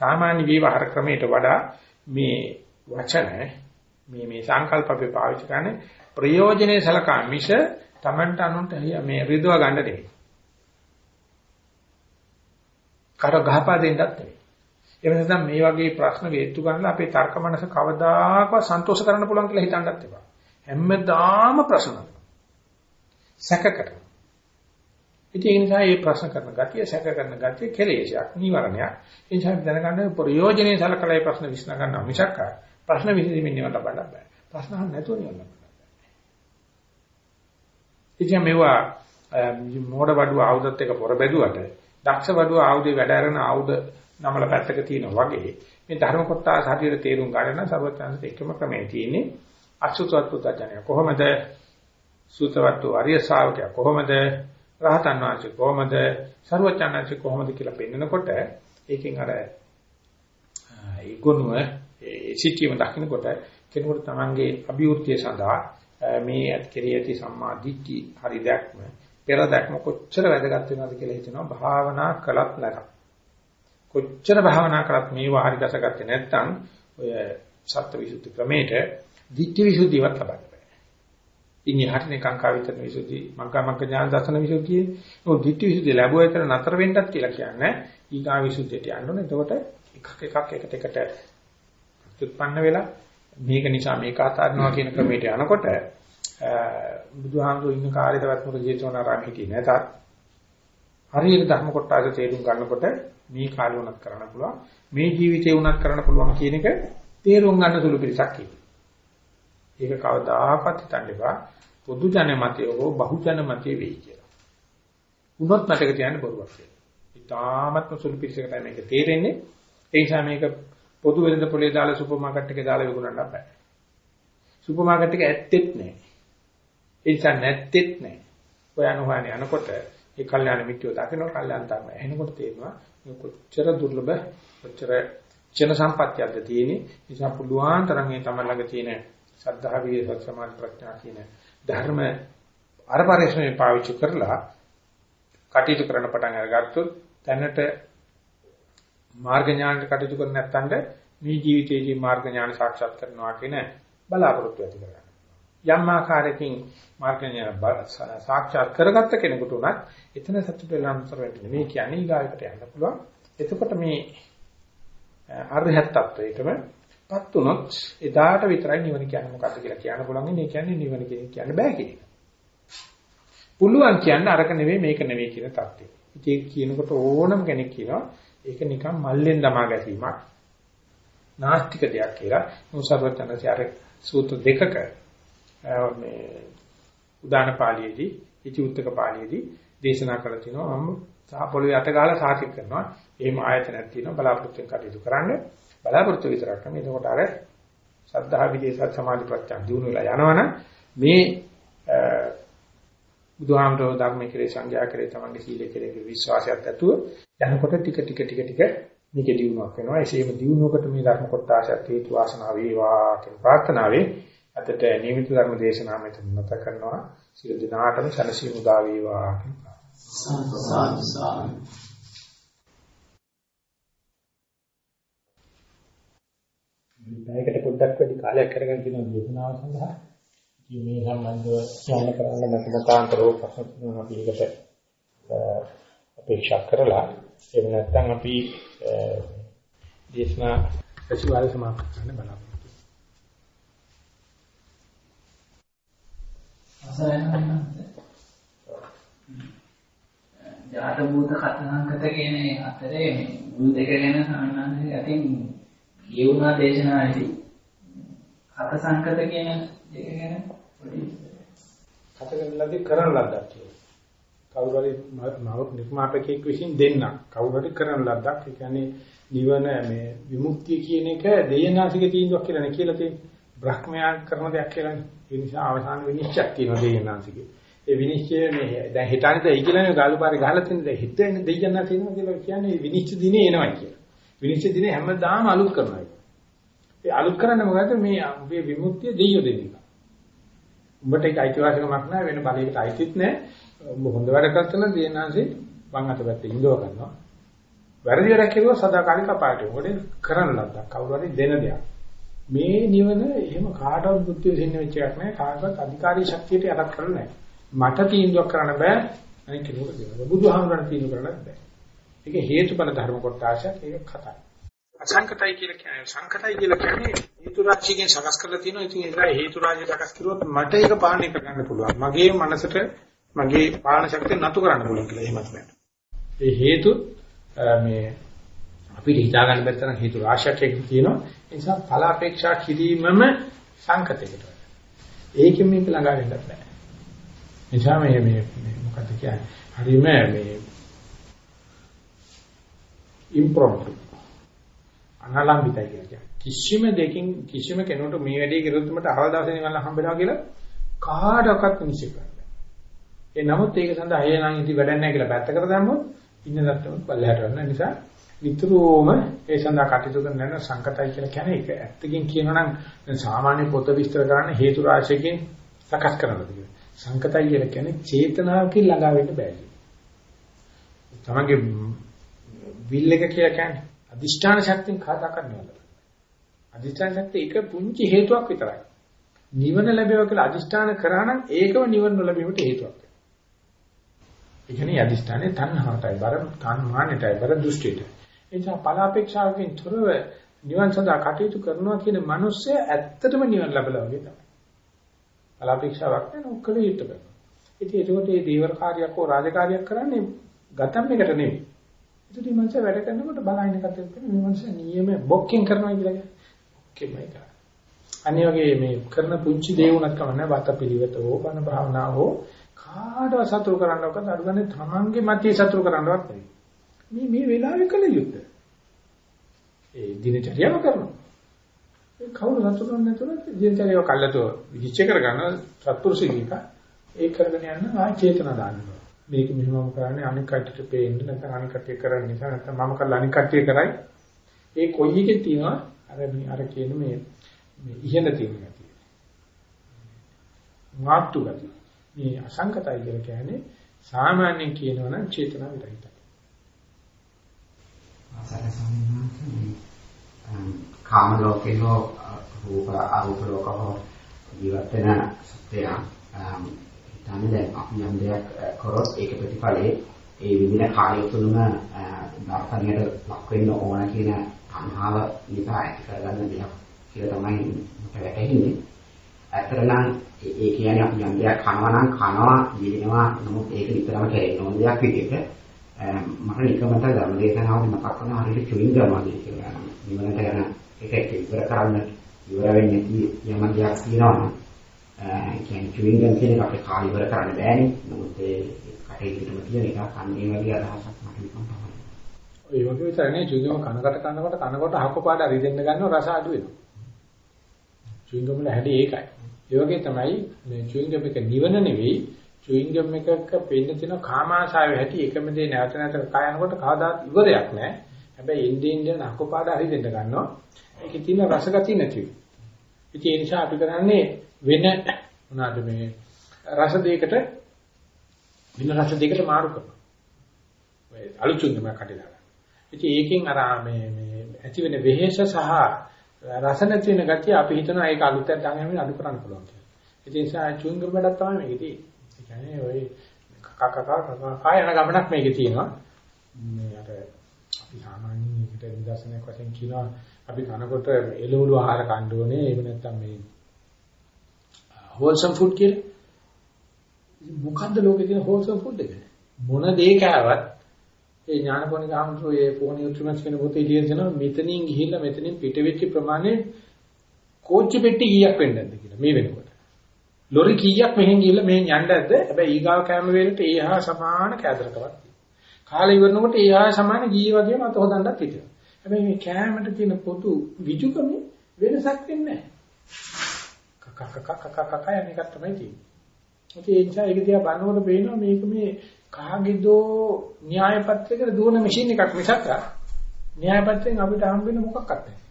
සාමාන්‍ය විවහාර ක්‍රමයට වඩා මේ වචන මේ මේ සංකල්ප අපි පාවිච්චි කරන්නේ ප්‍රයෝජනේ සලකා මිස Tamanට අනුන්ට මේ රිදව ගන්න නෙවෙයි. කර ගහපා දෙන්නත් නෙවෙයි. ඒ නිසා මේ වගේ ප්‍රශ්න වේතු ගන්නලා අපේ තර්ක මනස කවදාකවත් සන්තෝෂ කරන්න පුළුවන් කියලා හිතන්නත් එපා. හැමදාම ප්‍රශ්න. සැක කරනවා. ඉතින් ඒ නිසා මේ ප්‍රශ්න කරන ගතිය, සැක කරන ගතිය කෙලෙසයක්, නිවරණයක්. ඒ නිසා දැනගන්න ප්‍රයෝජනේ සලකලා ප්‍රශ්න විශ්න ගන්නවා මිසක් ප්‍රශ්න විසඳෙමින් නිවන් ලබන්න බෑ. ප්‍රශ්න අහන්න නැතුව නිවන් ලබන්න බෑ. ඉතින් මේවා මෝඩ වඩුව ආයුධත් එක පොර බැදුවට දක්ෂ වඩුව ආයුධේ වැඩ අරන ආයුධ නමල පැත්තක තියෙනවා වගේ මේ ධර්ම කොටස හරියට තේරුම් ගන්න සර්වඥාන්සේ එකම ක්‍රමයේ තියෙන්නේ අසුතවත් පුතඥය කොහොමද? සූතවත්තු ආර්ය ශාවකයා කොහොමද? රහතන් වහන්සේ කොහොමද? සර්වඥාන්සේ කොහොමද කියලා පෙන්නකොට ඒකෙන් අර ඒ ගුණය ඒ සිටියම දකින්නකොට කෙනෙකුට තමන්ගේ අභිවෘද්ධිය සඳහා මේ ඇත්කරිය ඇති සම්මා දිට්ඨි හරි දැක්ම පෙර දැක්ම කොච්චර වැදගත් වෙනවද කියලා හිතනවා භාවනා කළත් නැතත් කොච්චර භාවනා කරත් මේ වාහරි ගසගත්තේ නැත්නම් ඔය සත්‍වවිසුද්ධි ක්‍රමයට දිට්ඨි විසුද්ධියවත් ලබන්න බෑ. ඉන්නේ හරිනේ කාංකා විතරන විසුද්ධි මංකා මංක ඥාන දර්ශන විසුද්ධිය. ඔය දිට්ඨි විසුද්ධිය ලැබුවා විතර නතර වෙන්නත් කියලා කියන්නේ ඊගා විසුද්ධියට යන්න ඕනේ. එතකොට එකක් එකක් එකට එකට උත්පන්න වෙලා මේක නිසා මේක අතාරිනවා කියන ක්‍රමයට යනකොට බුදුහාමුදුරු ඉන්න කාලේ තවත් මොකද ජේතවනාරාම හිටියේ නැතත් හරියට ධර්ම කොටස තේරුම් ගන්නකොට මේ කාලේ උනත් කරන්න පුළුවන් මේ ජීවිතේ උනත් කරන්න පුළුවන් කියන එක තේරුම් ගන්න සුළු පිළිසක් ඒක කවදාකවත් හිතන්න එපා පොදු ජන මතය හෝ බහු ජන මතය වෙයි කියලා. උනොත් මතක තියාගන්න බොරුවක් කියලා. ඉතාමත්ම සුළු පිළිසකට මේක තේරෙන්නේ ඒ නිසා මේක පොදු වෙළඳ පොලේ දාලා සුපර් මාකට් එකේ දාලා විකුණන්න බෑ. සුපර් මාකට් එක ඇත්තෙත් නෑ. ඒ නිසා නැත්තෙත් නෑ. හොයන හොයන යනකොට ඒ කල්යාණ මිත්‍යෝ දකින්න කල්යාණ ධර්ම එනකොට තේරෙනවා මේ කොච්චර දුර්ලභ කොච්චර චන සම්පත්‍යයක්ද තියෙන්නේ. නිසා පුළුවන් තරම් මේ තමයි ළඟ තියෙන සද්ධා විය සත් සමාධි ප්‍රඥා කියන ධර්ම අර පරිශ්‍රමයේ පාවිච්චි කරලා කටයුතු කරන පටන් අරගත්තොත් දැනට මාර්ග ඥානට කටයුතු කරන්නේ නැත්නම් මේ ජීවිතයේදී මාර්ග ඥාන සාක්ෂාත් කරනවා කියන බලාපොරොත්තු ඇති කරගන්න. යම් ආකාරයකින් මාර්ග ඥාන සාක්ෂාත් කරගත්ත කෙනෙකුට උනත් එතන සතුට වෙලාන්තර වෙන්නේ මේ කියන්නේ ඊගායකට යන්න පුළුවන්. එතකොට මේ අරහත් තත්වයටමපත් උනොත් එදාට විතරයි නිවන කියන්නේ මොකක්ද කියලා කියන්න පුළුවන්. මේ කියන්නේ නිවන කියන්න බෑ කියන එක. පුළුවන් කියන්නේ අරක නෙවෙයි මේක නෙවෙයි කියන தත්ත්වය. ඉතින් කියනකොට ඕනම කෙනෙක් කියනවා ඒක නිකන් මල්ලෙන් දමා ගැසීමක්. නාස්තික දෙයක් කියලා. මොසබතනසේ අර සූත්‍ර දෙකක මේ උදාන පාළියේදී ඉති උත්තක පාළියේදී දේශනා කරලා තිනවා මම සහ පොළවේ අත ගහලා සාතික කරනවා. එහෙම ආයතනයක් තියෙනවා බලාපොරොත්තු කටයුතු කරන්න. බලාපොරොත්තු විතරක් නෙමෙයි. එතකොට අර සද්ධා විදේශ සමාධි ප්‍රත්‍යක්ෂ දිනු වෙලා යනවනම් මේ බුදුහාමරෝ ධර්මයේ කෙරේ සංඥා කරේ තමන්ගේ සීලයේ කෙරේ විශ්වාසයක් ඇතුව යනකොට ටික ටික ටික ටික මේකේ දියුණුවක් වෙනවා. එසේම දියුණුවකට මේ ධර්ම කොටාශයක් හේතු වාසනා වේවා කියන ප්‍රාර්ථනාවෙන් අදට නියමිත ධර්ම දේශනාව මෙතන නැත කරනවා. සියලු දිනාටම සනසීමු උදා වේවා. කියන පැයකට පොඩ්ඩක් වැඩි කාලයක් කරගෙන තියෙනවා දේශනාව සඳහා. මේ සම්බන්ධව කියන්න කරන්න නැති මතාන්තරෝ ප්‍රශ්න තියෙනවා අපි ඒකට අපේක්ෂා කරලා. එහෙම නැත්නම් අපි දේශනා සතිවාරය සමාප්ත කරන්න බලාපොරොත්තු ජාත භූත කතනාංකත කියන අතරේ මුල් දෙක ගැන සාමාන්‍යයෙන් අතින් කියුණා දේශනාවේදී කත සංකත කියන දෙක ගැන කතකලදී කරන ලද්දක් කියලා. කවුරු හරි නිර්මාපකෙක් විසින් දෙන්න කවුරු හරි කරන ලද්දක්. ඒ කියන්නේ නිවන මේ විමුක්තිය කියන එක දෙයනාසික තීන්දුවක් කියලා නේ කියලා තියෙන්නේ. බ්‍රහ්මයා කරන දෙයක් කියලානේ. ඒ නිසා අවසාන විනිශ්චයක් තියෙනවා දෙයනාසිකේ. ඒ විනිශ්චය මේ දැන් හිතානිට ඒ කියලානේ ගාලුපාරේ ගහලා තියෙන දැන් හිතෙන්නේ දෙයනා තියෙනවා කියලා කියන්නේ විනිශ්චය දිනේ එනවයි කියලා. විනිශ්චය දිනේ හැමදාම අලුත් කරනවා. ඒ අලුත් කරන්නේ මොකද මේ මේ විමුක්තිය දෙයියෝ දෙන එක. උඹට ඒක අයිතිවාසිකමක් නැහැ වෙන බලයකට අයිතිත් නැහැ. උඹ හොඳ වැඩ කරතන දේනාංශේ වං අත පැත්තේ ඉඳව ගන්නවා. වැරදි වැඩක් කරුවා සදාකාලික අපායට. මොකද කරන්න ලද්දක්. කවුරු හරි දෙන දෙයක්. මේ නිවන එහෙම කාටවත් බුද්ධිය දෙන්න වෙච්ච එකක් නෑ. කාටවත් අධිකාරී ශක්තියට යටත් කරන්න නෑ. මට තීන්දුවක් කරන්න බෑ. අනික කෙනෙකුට දෙන්න. බුදුහාමුදුරන් තීන්දුව කරන්න බෑ. ඒක හේතුඵල ධර්ම කොටසක්. ඒක කතාවක්. අසංකතයි කියලා කියන්නේ සංකතයි කියලා කියන්නේ හේතු රාශියකින් සකස් කරලා තියෙනවා. ඉතින් ඒක හේතු රාශිය සකස් කරුවොත් මට ඒක පාලනය කරගන්න පුළුවන්. මගේ මනසට මගේ පාලන ශක්තිය නතු කරන්න පුළුවන් කියලා එහෙමත් නෑ. ඒ හේතු මේ අපිට හිතා ගන්න බැරි තරම් හේතු රාශියක් එක්ක තියෙනවා. ඒ නිසා ඵල අපේක්ෂා කිරීමම සංකතයකට. ඒකෙන් මේක ළඟා වෙන්නත් බෑ. නිසා මේ මේ මොකද කියන්නේ? හරිම මේ ඉම්ප්‍රොම්ප්ටු අනලම්බිතයි කියන්නේ. කිසිම දෙකින් කිසිම කෙනෙකුට මේ වැඩේ කරොත් මට අවල් දවසේ නිකන් හම්බෙනවා කියලා කාටවත් නිසි කරන්න. ඒ නමුත් ඒක සඳහා අය නම් ඉති වැඩක් නැහැ කියලා පැත්තකට දැම්මොත් ඉන්න දත්තම පල්ලෙහාට යන නිසා නිතරම ඒ සඳහා කටයුතු කරන යන සංකතයි කියලා කියන්නේ ඒක ඇත්තකින් කියනවා නම් සාමාන්‍ය පොත විස්තර කරන්න හේතු රාශියකින් සකස් කරනවාද කියලා. සංකතයි කියලා කියන්නේ චේතනාවකින් ළඟා වෙන්න බෑ. තමන්ගේ විල් එක කියලා කියන්නේ අදිෂ්ඨාන ශක්තියෙන් කාදා කරනවා. අදිෂ්ඨාන ශක්තිය එක පුංචි හේතුවක් විතරයි. නිවන ලැබෙවා කියලා අදිෂ්ඨාන කරා නම් ඒකම නිවන නොලැබීමට හේතුවක්. ඒ කියන්නේ අදිෂ්ඨානේ තණ්හාවටයි බර තණ්හානටයි බර දෘෂ්ටියට. ඒ නිසා පලාපේක්ෂාවකින් තොරව නිවන් සඳහා කටයුතු කරනවා කියන මිනිස්සය ඇත්තටම නිවන් ලැබලා වගේ තමයි. පලාපේක්ෂාවක් නෑ ඔක්කොම හිට කරනවා. ඉතින් ඒකට මේ දීවර කාර්යයක් හෝ රාජකාරියක් කරන්නේ ගතම් එකට නෙමෙයි. ඉතින් මේ මනුස්සයා වැඩ කරනකොට බලහින කටයුතු කරන මේ මනුස්සයා නියම බොක්කින් කරනවා කියලා කියන්නේ. ඔක්කෙමයි කරන්නේ. අනිත් වගේ මේ කරන පුංචි දේ වුණත් කමන්නේ වාත පිළිවෙත හෝ බණ භාවනා හෝ කාටවත් සතුරු කරන්නවකද අඩුගන්නේ තමන්ගේ මතය සතුරු කරන්නවත් නෙවෙයි. මේ මේ වෙලාවේ කළ යුත්තේ. ඒ දිනචරියම කරනවා. ඒ කවුරු සතුරු කරන්නේ නැතුව දිනචරියව කල්ලාතෝ විචේ කරගන්න සත්පුරුෂිකීක ඒ කරගෙන යන ආ චේතන දාන්නවා. මේක මෙහෙමම කරන්නේ අනික් කට්ටියට පේන්න නැත්නම් අනික් කට්ටිය කරන්න නිසා නැත්නම් මම කරලා අනික් කට්ටිය කරයි. ඒ කොයි එකේ තියෙනවා අර අර කියන මේ මේ ඉහෙන තියෙන ගතිය. මාත්තු ගතිය. මේ අසංකතයි කියලා කියන්නේ සාමාන්‍යයෙන් කියනවනම් චේතනා විරහිතයි. ආසර සම්මානයි කාම ලෝකේ හෝ රූප අරූප ලෝක හෝ ජීවත් වෙන සත්‍යය හිතන්නේ දැන් අපි යම් දෙයක් කරොත් ඒක ප්‍රතිඵලයේ ඒ විදින කාර්ය තුනම දර්ශනයට ලක් වෙන්න ඕන කියන තණ්හාව නිසා ඇති කරගන්න දෙයක් කියලා තමයි මට වැටහෙන්නේ. ඇත්තට නම් ඒ කියන්නේ අපි යම් දෙයක් කනවා නම් කනවා ජීවෙනවා නමුත් ඒක විතරම කැරෙන්න ඕන දෙයක් විදිහට මට නිකමත ධර්මදේශනාවදී මතක් වුණා හරියට චුයින් ගමනවා කියලා. නිවනට යන එක ඉවර කරන්න ඉවර වෙන්නේ යම් දෙයක් තියෙනවා නම් කියන්නේ චුයින් ගම් කියන එක අපේ කාලය ඉවර කරන්න බෑනේ. නමුත් ඒ කටේ පිටම තියෙන එක අන්න ඒ වගේ අදහසක් මට නිකන් තමයි. ඒ වගේ විතර නේ චුයින් ගම කනකට කනකොට කනකොට අහක පාඩ රිදෙන්න ගන්නව රස අඩු වෙනවා. චුයින් ගම වල හැටි ඒකයි. ඒ වගේ තමයි මේ චුයින් ගම් එක නිවන නෙවෙයි චුයින් ගම් එකක පෙන්න තියෙන කාමාශාවේ හැටි එකම දේ නැවත නැවත කයනකොට කවදාත් ඉවරයක් නැහැ. හැබැයි එන්නේ එන්නේ අහක පාඩ හරි දෙන්න ගන්නවා. ඒකේ තියෙන රසගතිය නැති වෙනවා. ඉතින් ඒ නිසා අපි කරන්නේ වෙන මොනවාද මේ රස දෙයකට වෙන රස දෙයකට මාරු කරනවා. ඔය අලුත් චුයින් ගමක් කඩලා. ඉතින් ඒකෙන් අර මේ මේ ඇති වෙන වෙහෙස සහ රස නැති වෙන ගතිය අපි හිතනවා ඒක අලුතෙන් ගන්න අඩු කරන්න පුළුවන් කියලා. ඒ නිසා චුයින් ගම් වැඩක් තමයි මේකේ තියෙන්නේ. ඒ කියන්නේ ඔය කක කක කක යන ගමනක් මේකේ තියෙනවා. මේ අර අපි සාමාන්‍යයෙන් ඒකට නිදර්ශනයක් වශයෙන් කියනවා අපි කනකොට එළවලු ආහාර කන්න ඕනේ. එහෙම නැත්නම් මේ හෝල්සම් ෆුඩ් කියලා. මොකද්ද ලෝකේ තියෙන හෝල්සම් ෆුඩ් එක? මොන දේ කෑවත් ඒ ඥානපෝනික ආමතුරු ඒ පොහොන නියුට්‍රියන්ස් කියන පොතේ ලියන දෙනවා මෙතනින් ගිහිල්ලා මෙතනින් පිට වෙච්ච ප්‍රමාණය කෝච්චි පෙට්ටි කීයක් වෙන්නද කියලා මේ වෙනකොට. ලොරි කීයක් මෙහෙන් ගිහිල්ලා මෙහෙන් යන්නද? හැබැයි ඊගාව කැම වේලට ඒ හා සමාන කෑදරකමක් තියෙනවා. කාලේ ඉවරනකොට ඒ හා සමාන ගියේ වගේම අත හොදන්නත් හිතෙනවා. හැබැයි මේ කෑමට තියෙන පොදු විජුකම වෙනසක් වෙන්නේ නැහැ. කක කක කක කක යන එක තමයි තියෙන්නේ. ඒ නිසා ඒක දිහා බලනකොට පේනවා මේක මේ කාගේදෝ න්‍යාය පත්‍රයකට දුවන මැෂින් එකක් මිසක් න්‍යාය පත්‍රයෙන් අපිට හම්බ වෙන මොකක්වත් නැහැ.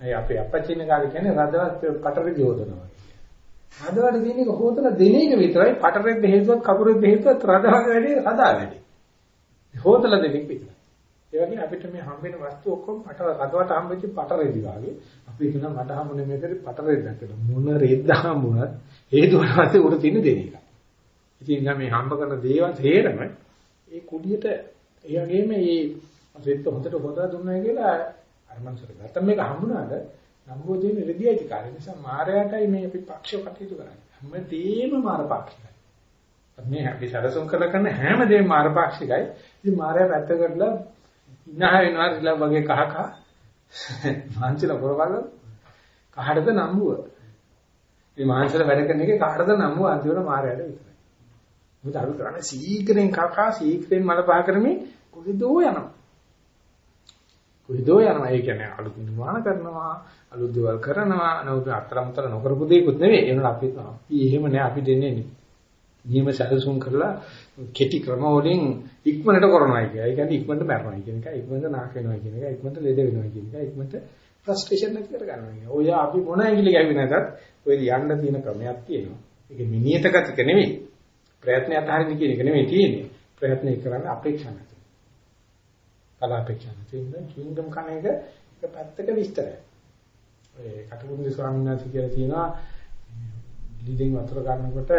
අය අපේ අපච්චින කාලේ කියන්නේ රදවත් පටරි යෝදනවා. රදවට දෙන එක හොතලා දෙන එක විතරයි පටරෙත් හේතුවත් කපුරෙත් හේතුවත් රදවගේ වැඩේ රදා වැඩේ. හොතලා දෙන එක විතරයි. ඒ වගේ අපිට මේ හම්බ වෙන වස්තු ඔක්කොම පට රදවට හම්බෙච්ච පටරෙදි වගේ අපි කියන මට හම්බුනේ මේකේ පටරෙද්ද කියලා. මොන රෙද්ද හම්බුණත් හේතුවත් උඩ තියෙන දෙන එක. ඉතින් මේ හම්බ කරන දේවල් තේරම ඒ කුඩියට ඒ වගේම මේ රෙද්ද හොඳට හොදා දුන්නා කියලා අර මනසට ගත්තා මේක හම්බුණාද නම්බෝ දෙන්නේ රෙදි අධිකාරිය නිසා මායයටයි මේ අපි පක්ෂව කටයුතු කරන්නේ. හැමදේම මාරපාක්ෂිකයි. මේ අපි සරසම් කරලා කරන හැමදේම මාරපාක්ෂිකයි. ඉතින් මායя පැත්ත කරලා ඉනහ වෙනවා ඉලා වගේ කහ කහ. මාංශල කරවල කහටද නම්බුව. මේ මාංශල වැඩ කරන එකේ කාටද නම්බුව අන්තිමට මායයට විතරයි. මොකද අර කරන්නේ සීක්‍රෙන් කකා සීක්‍රෙන් මල පහ කරමින් කොහෙදෝ යනවා. කොහෙදෝ යනවා. ඒ කියන්නේ අලුත් නිර්මාණ කරනවා, අලුත් දේවල් කරනවා, නමුත් අතරමතර නොකරපු දෙයක්වත් නෙවෙයි. ඒනොත් අපි අපි එහෙම නෑ අපි දෙන්නේ නියම සැලසුම් කරලා කෙටි ක්‍රම වලින් ඉක්මනට කරනවා කියන්නේ. ඒ කියන්නේ ඉක්මනට මැරෙනවා කියන එක, ඉක්මනට නාක වෙනවා කියන එක, ඉක්මනට ලෙඩ වෙනවා කියන එක, ඉක්මනට ෆ්‍රස්ට්‍රේෂන් නැති කර ගන්නවා. ඔය අපි මොන ඇඟිලි ගැවි නැතත් ඔය යන්න තියෙන ක්‍රමයක් තියෙනවා. ඒක මිනියත ගතික නෙවෙයි. ප්‍රයත්නය අතහරින්න කියන එක නෙවෙයි තියෙන්නේ. ප්‍රයත්නය කරන්න අපේක්ෂා නැති. කලාපේක්ෂා නැති. කිංගම් කණ එක එක පැත්තක විස්තරයි. ඒ කටුකුරුන්දි ස්වාමීන් වහන්සේ කියලා තියෙනවා ලිදින් වතුර ගන්නකොට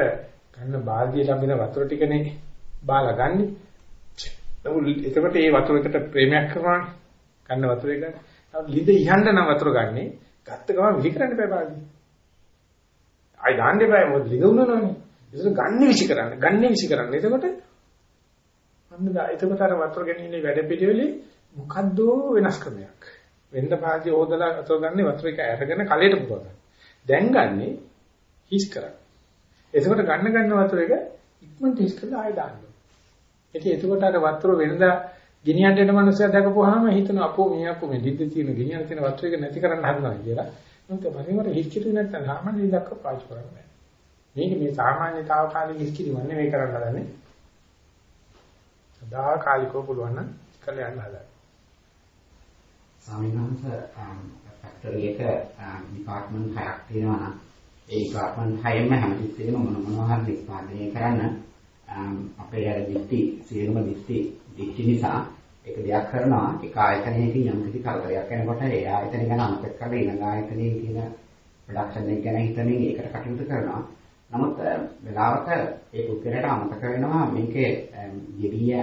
ගන්න බාල්දිය ලැබෙන වතුර ටිකනේ බාලා ගන්නෙ. එතකොට ඒ වතුරකට ප්‍රේමයක් කරනවානේ. ගන්න වතුර එක. ලිද ඉහන්න නම් වතුර ගන්නෙ. ගත්ත ගමන් විහි කරන්න බෑ බාල්දිය. ආයි දාන්න එපා මොකද ලිද උනනවනේ. ඒක ගන්න විසි කරන්න. ගන්න විසි කරන්න. එතකොට අන්න දා එතකොට අර වතුර ගැනීමේ වැඩ පිළිවෙලේ මොකද්ද වෙනස් ක්‍රමයක්. වෙන්න පාදේ හොදලා වතුර ගන්න වතුර එක අරගෙන කලයට පුරව ගන්න. දැන් ගන්නේ හිස් කරන්න. එතකොට ගන්න ගන්න වතුර එක ඉක්මනට හිස් කරලා ආය දාන්න. ඉතින් එතකොට අර වතුර වෙනදා ගෙනියන්න යන මනුස්සයා දැකපුවාම හිතන අපෝ මේ අපෝ මේ දිද්ද තියෙන ගෙනියන්න තියෙන වතුර එක නැති කරන්න හදනවා කියලා. මොකද පරිවර හිස්කිතු නැත්නම් සාමාන්‍ය දක්ක පාවිච්චි කරන්නේ. මේක මේ සාමාන්‍ය తాවකාලික හිස්කිරිම නෙවෙයි කරන්න හදන්නේ. සදාකාලිකව පුළුවන් නම් කළ යන්න හදන්නේ. ස්වාමීන් වහන්සේ ෆැක්ටරි එක ඩිපාර්ට්මන්ට් හයක් තියෙනවා නම් ඒ ඩිපාර්ට්මන්ට් හයෙම හැමතිස්සෙම මොන මොනවා හරි නිෂ්පාදනය කරන්න අපේ අර දිට්ටි සියලුම දිට්ටි දිට්ටි නිසා ඒක දෙයක් කරනවා. ඒක ආයතනයකින් යම් කිසි කරදරයක් වෙනකොට ඒ ආයතනය ගැන අමතක කරලා ඊළඟ ආයතනයේ තියෙන ප්‍රොඩක්ෂන් එක ගැන හිතමින් ඒකට කටයුතු කරනවා. නමුත් වෙලාවක ඒ පුද්ගලයාට අමතක වෙනවා මේකේ යෙදී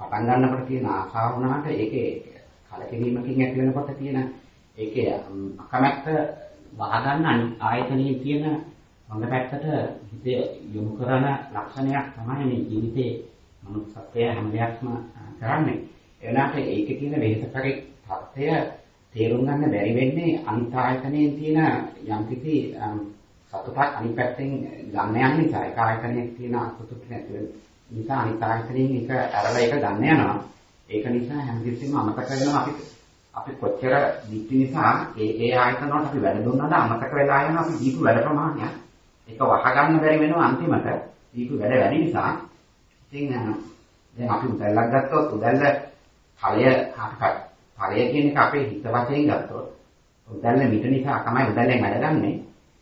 පටන් ගන්නකොට තියෙන ආශාව වුණාට ඒකේ කලකිරීමකින් ඇති වෙනකොට තියෙන ඒකේ අකමැත්ත වහගන්න ආයතනයේ තියෙන හොඳ පැත්තට හිත යොමු කරන ලක්ෂණයක් තමයි මේ ජීවිතේ මනුස්සත්වය හැම දෙයක්ම කරන්නේ. එවනාට ඒකේ තියෙන වෙහෙසකරේ தත්ත්වය තේරුම් ගන්න බැරි වෙන්නේ අනිත් ආයතනයේ තියෙන යම්කිසි සතුටක් අනිත් පැත්තෙන් ගන්න යන නිසා ඒක ආයතනයේ තියෙන සතුට නැති වෙන නිසා අනිත් ආයතනයෙන් ඒක අරලා ඒක ගන්න යනවා ඒක නිසා හැමතිස්සෙම අමතක වෙනවා අපි අපි කොච්චර දීප්ති නිසා ඒ ඒ ආයතන වලට අපි වැඩ දුන්නාද අමතක වෙලා යන අපි දීපු වැඩ ප්‍රමාණය ඒක වහ ගන්න බැරි වෙනවා අන්තිමට. දීපු වැඩ වැඩි නිසා. ඉතින් දැන් අපි උදැල්ලක් ගත්තොත් උදැල්ල ඵලය හරකට ඵලය කියන එක අපේ හිත වශයෙන් ගත්තොත් උදැල්ල මිට නිසා තමයි උදැල්ලෙන් වැඩ ගන්නේ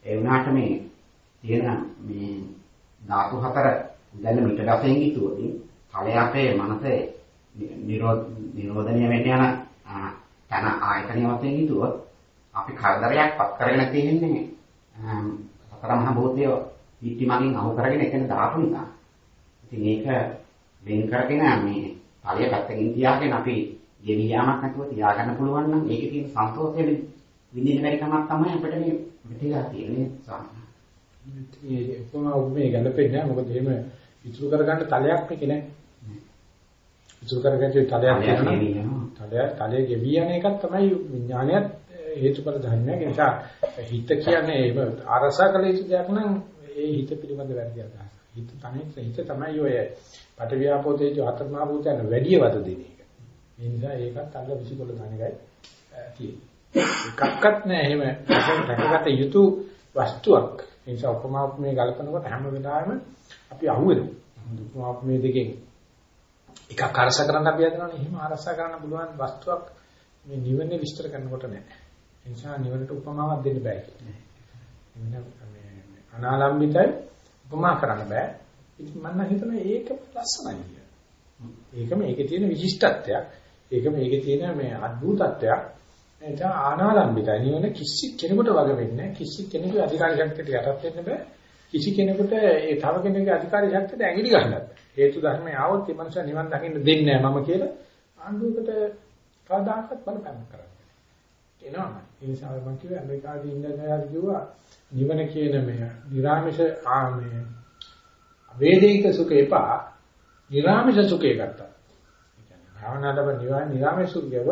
ඒ වුණාට මේ තියෙන මේ ධාතු හතර දැන් මිට රසයෙන් හිතුවොත් ඵලය අපේ මනසේ නිරෝධනය වෙන්න යන තන ආයතනය වශයෙන් හිතුවොත් අපි කරදරයක් පත් කරගෙන තියෙන්නේ සතර මහා භූතය පිටි මගින් අහු කරගෙන එතන දාපු නිසා. ඉතින් ඒක වෙන් කරගෙන මේ ඵලය පැත්තකින් තියාගෙන අපි ගෙවි යාමක් නැතුව තියාගන්න පුළුවන් නම් ඒකේ තියෙන සන්තෝෂය විඳින්න බැරි කමක් තමයි අපිට මේ පිටිලා තියෙන්නේ සාමාන්‍ය. ඒ කොහොම මේ ගැලපෙන්නේ නැහැ මොකද එහෙම ඉතුරු කරගන්න තලයක් මේක නැහැ. ඉතුරු කරගන්න තලයක් තියෙනවා. තලය තලයේ ගෙවි යන එකක් තමයි විඥානයත් හේතුඵල ධර්මයක්. ඒ නිසා හිත කියන්නේ ඒ අරසා කළ යුතු දෙයක් නම් ඒ හිත පිළිබඳ වැරදි අදහස. හිත තමයි හිත තමයි ඔය පටවියාපෝ තේජෝ හතරමහා භූතයන් වැඩි වද දෙන එක. ඒ නිසා ඒකත් අල්ල විසිකොල එකයි තියෙන්නේ. එකක්වත් නෑ එහෙම රැකගත යුතු වස්තුවක්. ඒ නිසා උපමා උපමේ ගලපනකොට හැම වෙලාවෙම අපි අහුවෙනවා. උපමා උපමේ දෙකෙන් එකක් අරස කරන්න අපි හදනවනේ. එහෙම අරස කරන්න පුළුවන් වස්තුවක් මේ නිවනේ විස්තර කරනකොට නෑ. ඒ නිසා නිවනට උපමාවක් දෙන්න බෑ කියන්නේ. මේ අනාලම්බිතයි උපමා කරන්න බෑ. ඉතින් මම හිතනවා ඒක ලස්සනයි කියලා. ඒක මේකේ තියෙන විශිෂ්ටත්වයක්. ඒක මේකේ තියෙන මේ අద్భుතත්වයක්. එතන ආනාලම්බිකයි නිවන කිසි කෙනෙකුට වග වෙන්නේ කිසි කෙනෙකුගේ අධිකාරී ශක්තියට යටත් වෙන්න බෑ කිසි කෙනෙකුට ඒ තව කෙනෙකුගේ අධිකාරී ශක්තියට ඇඟිලි ගන්නත් හේතු ධර්මය ආවොත් ඒ මනුස්සයා නිවන් දකින්න දෙන්නේ නැහැ මම කියලා ආණ්ඩුවකට කවදාකවත් බලපෑම් කරන්නේ එනවා. ඒ නිසා මම කිව්වා ඇමරිකාවේ ඉඳලා කිව්වා නිවන කියන මේ නිර්ාමිෂ ආමේ වේදික සුඛ එපා නිර්ාමිෂ සුඛය ගත්තා. ඒ කියන්නේ භාවනාවම නිවන් නිර්ාමිෂ සුඛයව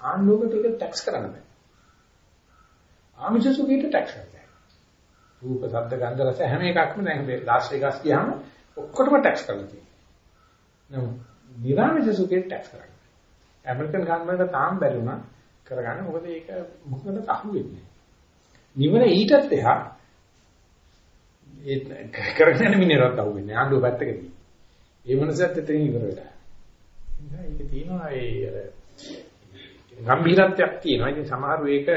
ආන්ලෝකට ඒක ටැක්ස් කරන්න බෑ. ආමිෂ සුඛයට ටැක්ස් කරන්න බෑ. රූප, ශබ්ද, ගන්ධ, රස හැම එකක්ම දැන් මේ ලාස් වෙගස් ගියාම ඔක්කොටම ටැක්ස් කරලා තියෙනවා. නමුත් නිරාමිෂ සුඛේ ටැක්ස් කරන්නේ. ඇමරිකන් ගවර්න්මන්ට් තාම බැරි වුණා කරගන්න මොකද ඒක මොකද අහුවෙන්නේ. නිවන ඊටත් එහා ඒ කරගෙන මිනිරත් අහුවෙන්නේ ආණ්ඩුව පැත්තකදී. ඒ මනසත් එතනින් ඉවර වෙලා. ඒක තියෙනවා ඒ ගම්භීරත්වයක් තියෙනවා. ඉතින් සමහරව ඒක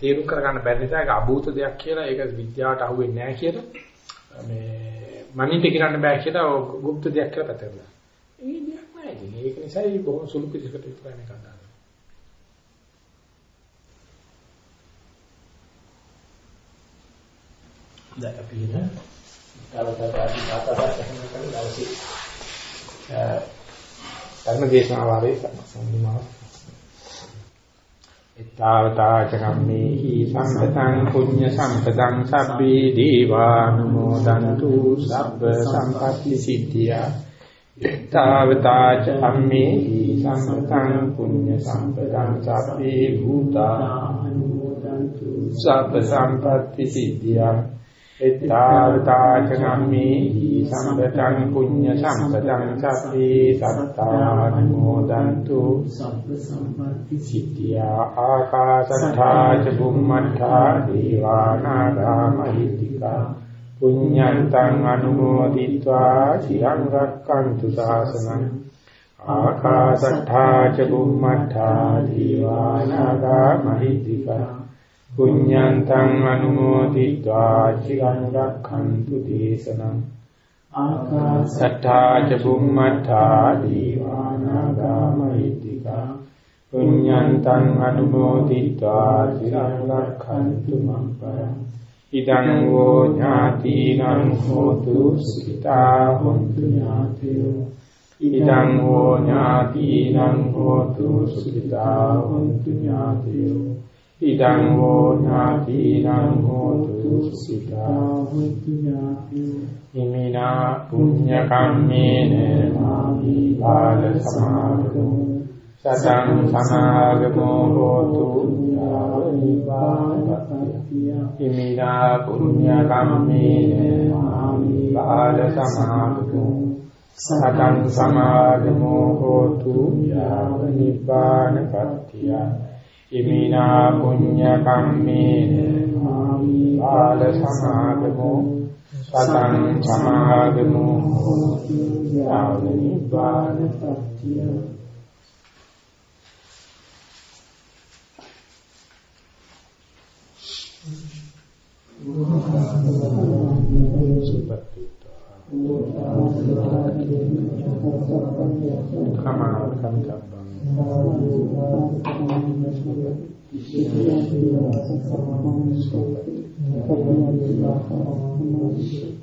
තේරුම් කරගන්න බැරි නිසා ඒක අභූත දෙයක් කියලා ඒක විද්‍යාවට අහුවෙන්නේ නැහැ කියලා මේ මනින්ට කියන්න බෑ කියලා গুপ্ত දෙයක් කියලා පැතරලා. ඒ දෙයක් නෑ ඉතින් ඒක නිසා ඒ බොහොම සුළු පිළිසකට විතරයි මේක ගන්නවා. දැන් අපි නේ තවතත් ආදි කාටවත් එහෙම කරලා දවසේ ධර්ම දේශනා වාරයේ සම්මාන ittavata cakammehi sampatang punya sampatang sabbi devanumodantu sabba sampatti siddhya ittavata cakammehi sampatang punya sampatang sabbi bhuta anumodantu එත්තාතාචනම්මේහි සම්පතං පුඤ්ඤ සම්පතං සබ්බේ සත්තානුමෝදන්තු සබ්බ සම්පatti සිද්ධියා ආකාශත්තා ච බුම්මත්තා දීවානාගා මහිත්‍තිකා පුඤ්ඤන්තං අනුමෝදිत्वा චිරං රක්칸තු සාසනං ආකාශත්තා ච බුම්මත්තා දීවානාගා මහිත්‍තිකා පුඤ්ඤන්තං අනුමෝදිत्वा චිරං රක්ඛන්තු දේශනං ආකාශට්ටා ච බුම්මට්ටා දීවානාගාමහිත්‍තිකා පුඤ්ඤන්තං අනුමෝදිत्वा චිරං රක්ඛන්තු මං පරං ඉදං වූ ඥාතිනං හෝතු සිතා හොන්තු ඥාතියෝ ඉදං වූ ඥාතිනං හෝතු සිතා හොන්තු ඥාතියෝ ඉදං හෝ ඥාතිනං හෝතු සුඛිතා හොතු ඥාතියෝ ඉමිනා පුඤ්ඤ කම්මේන මාමි බාල සමාගමෝ. සතං සමාගමෝ හෝතු. ඉමිනා පුඤ්ඤ කම්මේන මාමි බාල සමාගමෝ. සතං සමාගමෝ හෝතු. යාව නිපාන පත්‍තිය ඉමිනා පුඤ්ඤ කම්මේන ආල සමාගමෝ සතං සමාගමෝ යාව නිබ්බාන සත්‍ය. කමා කන්තබ්බං Thank you.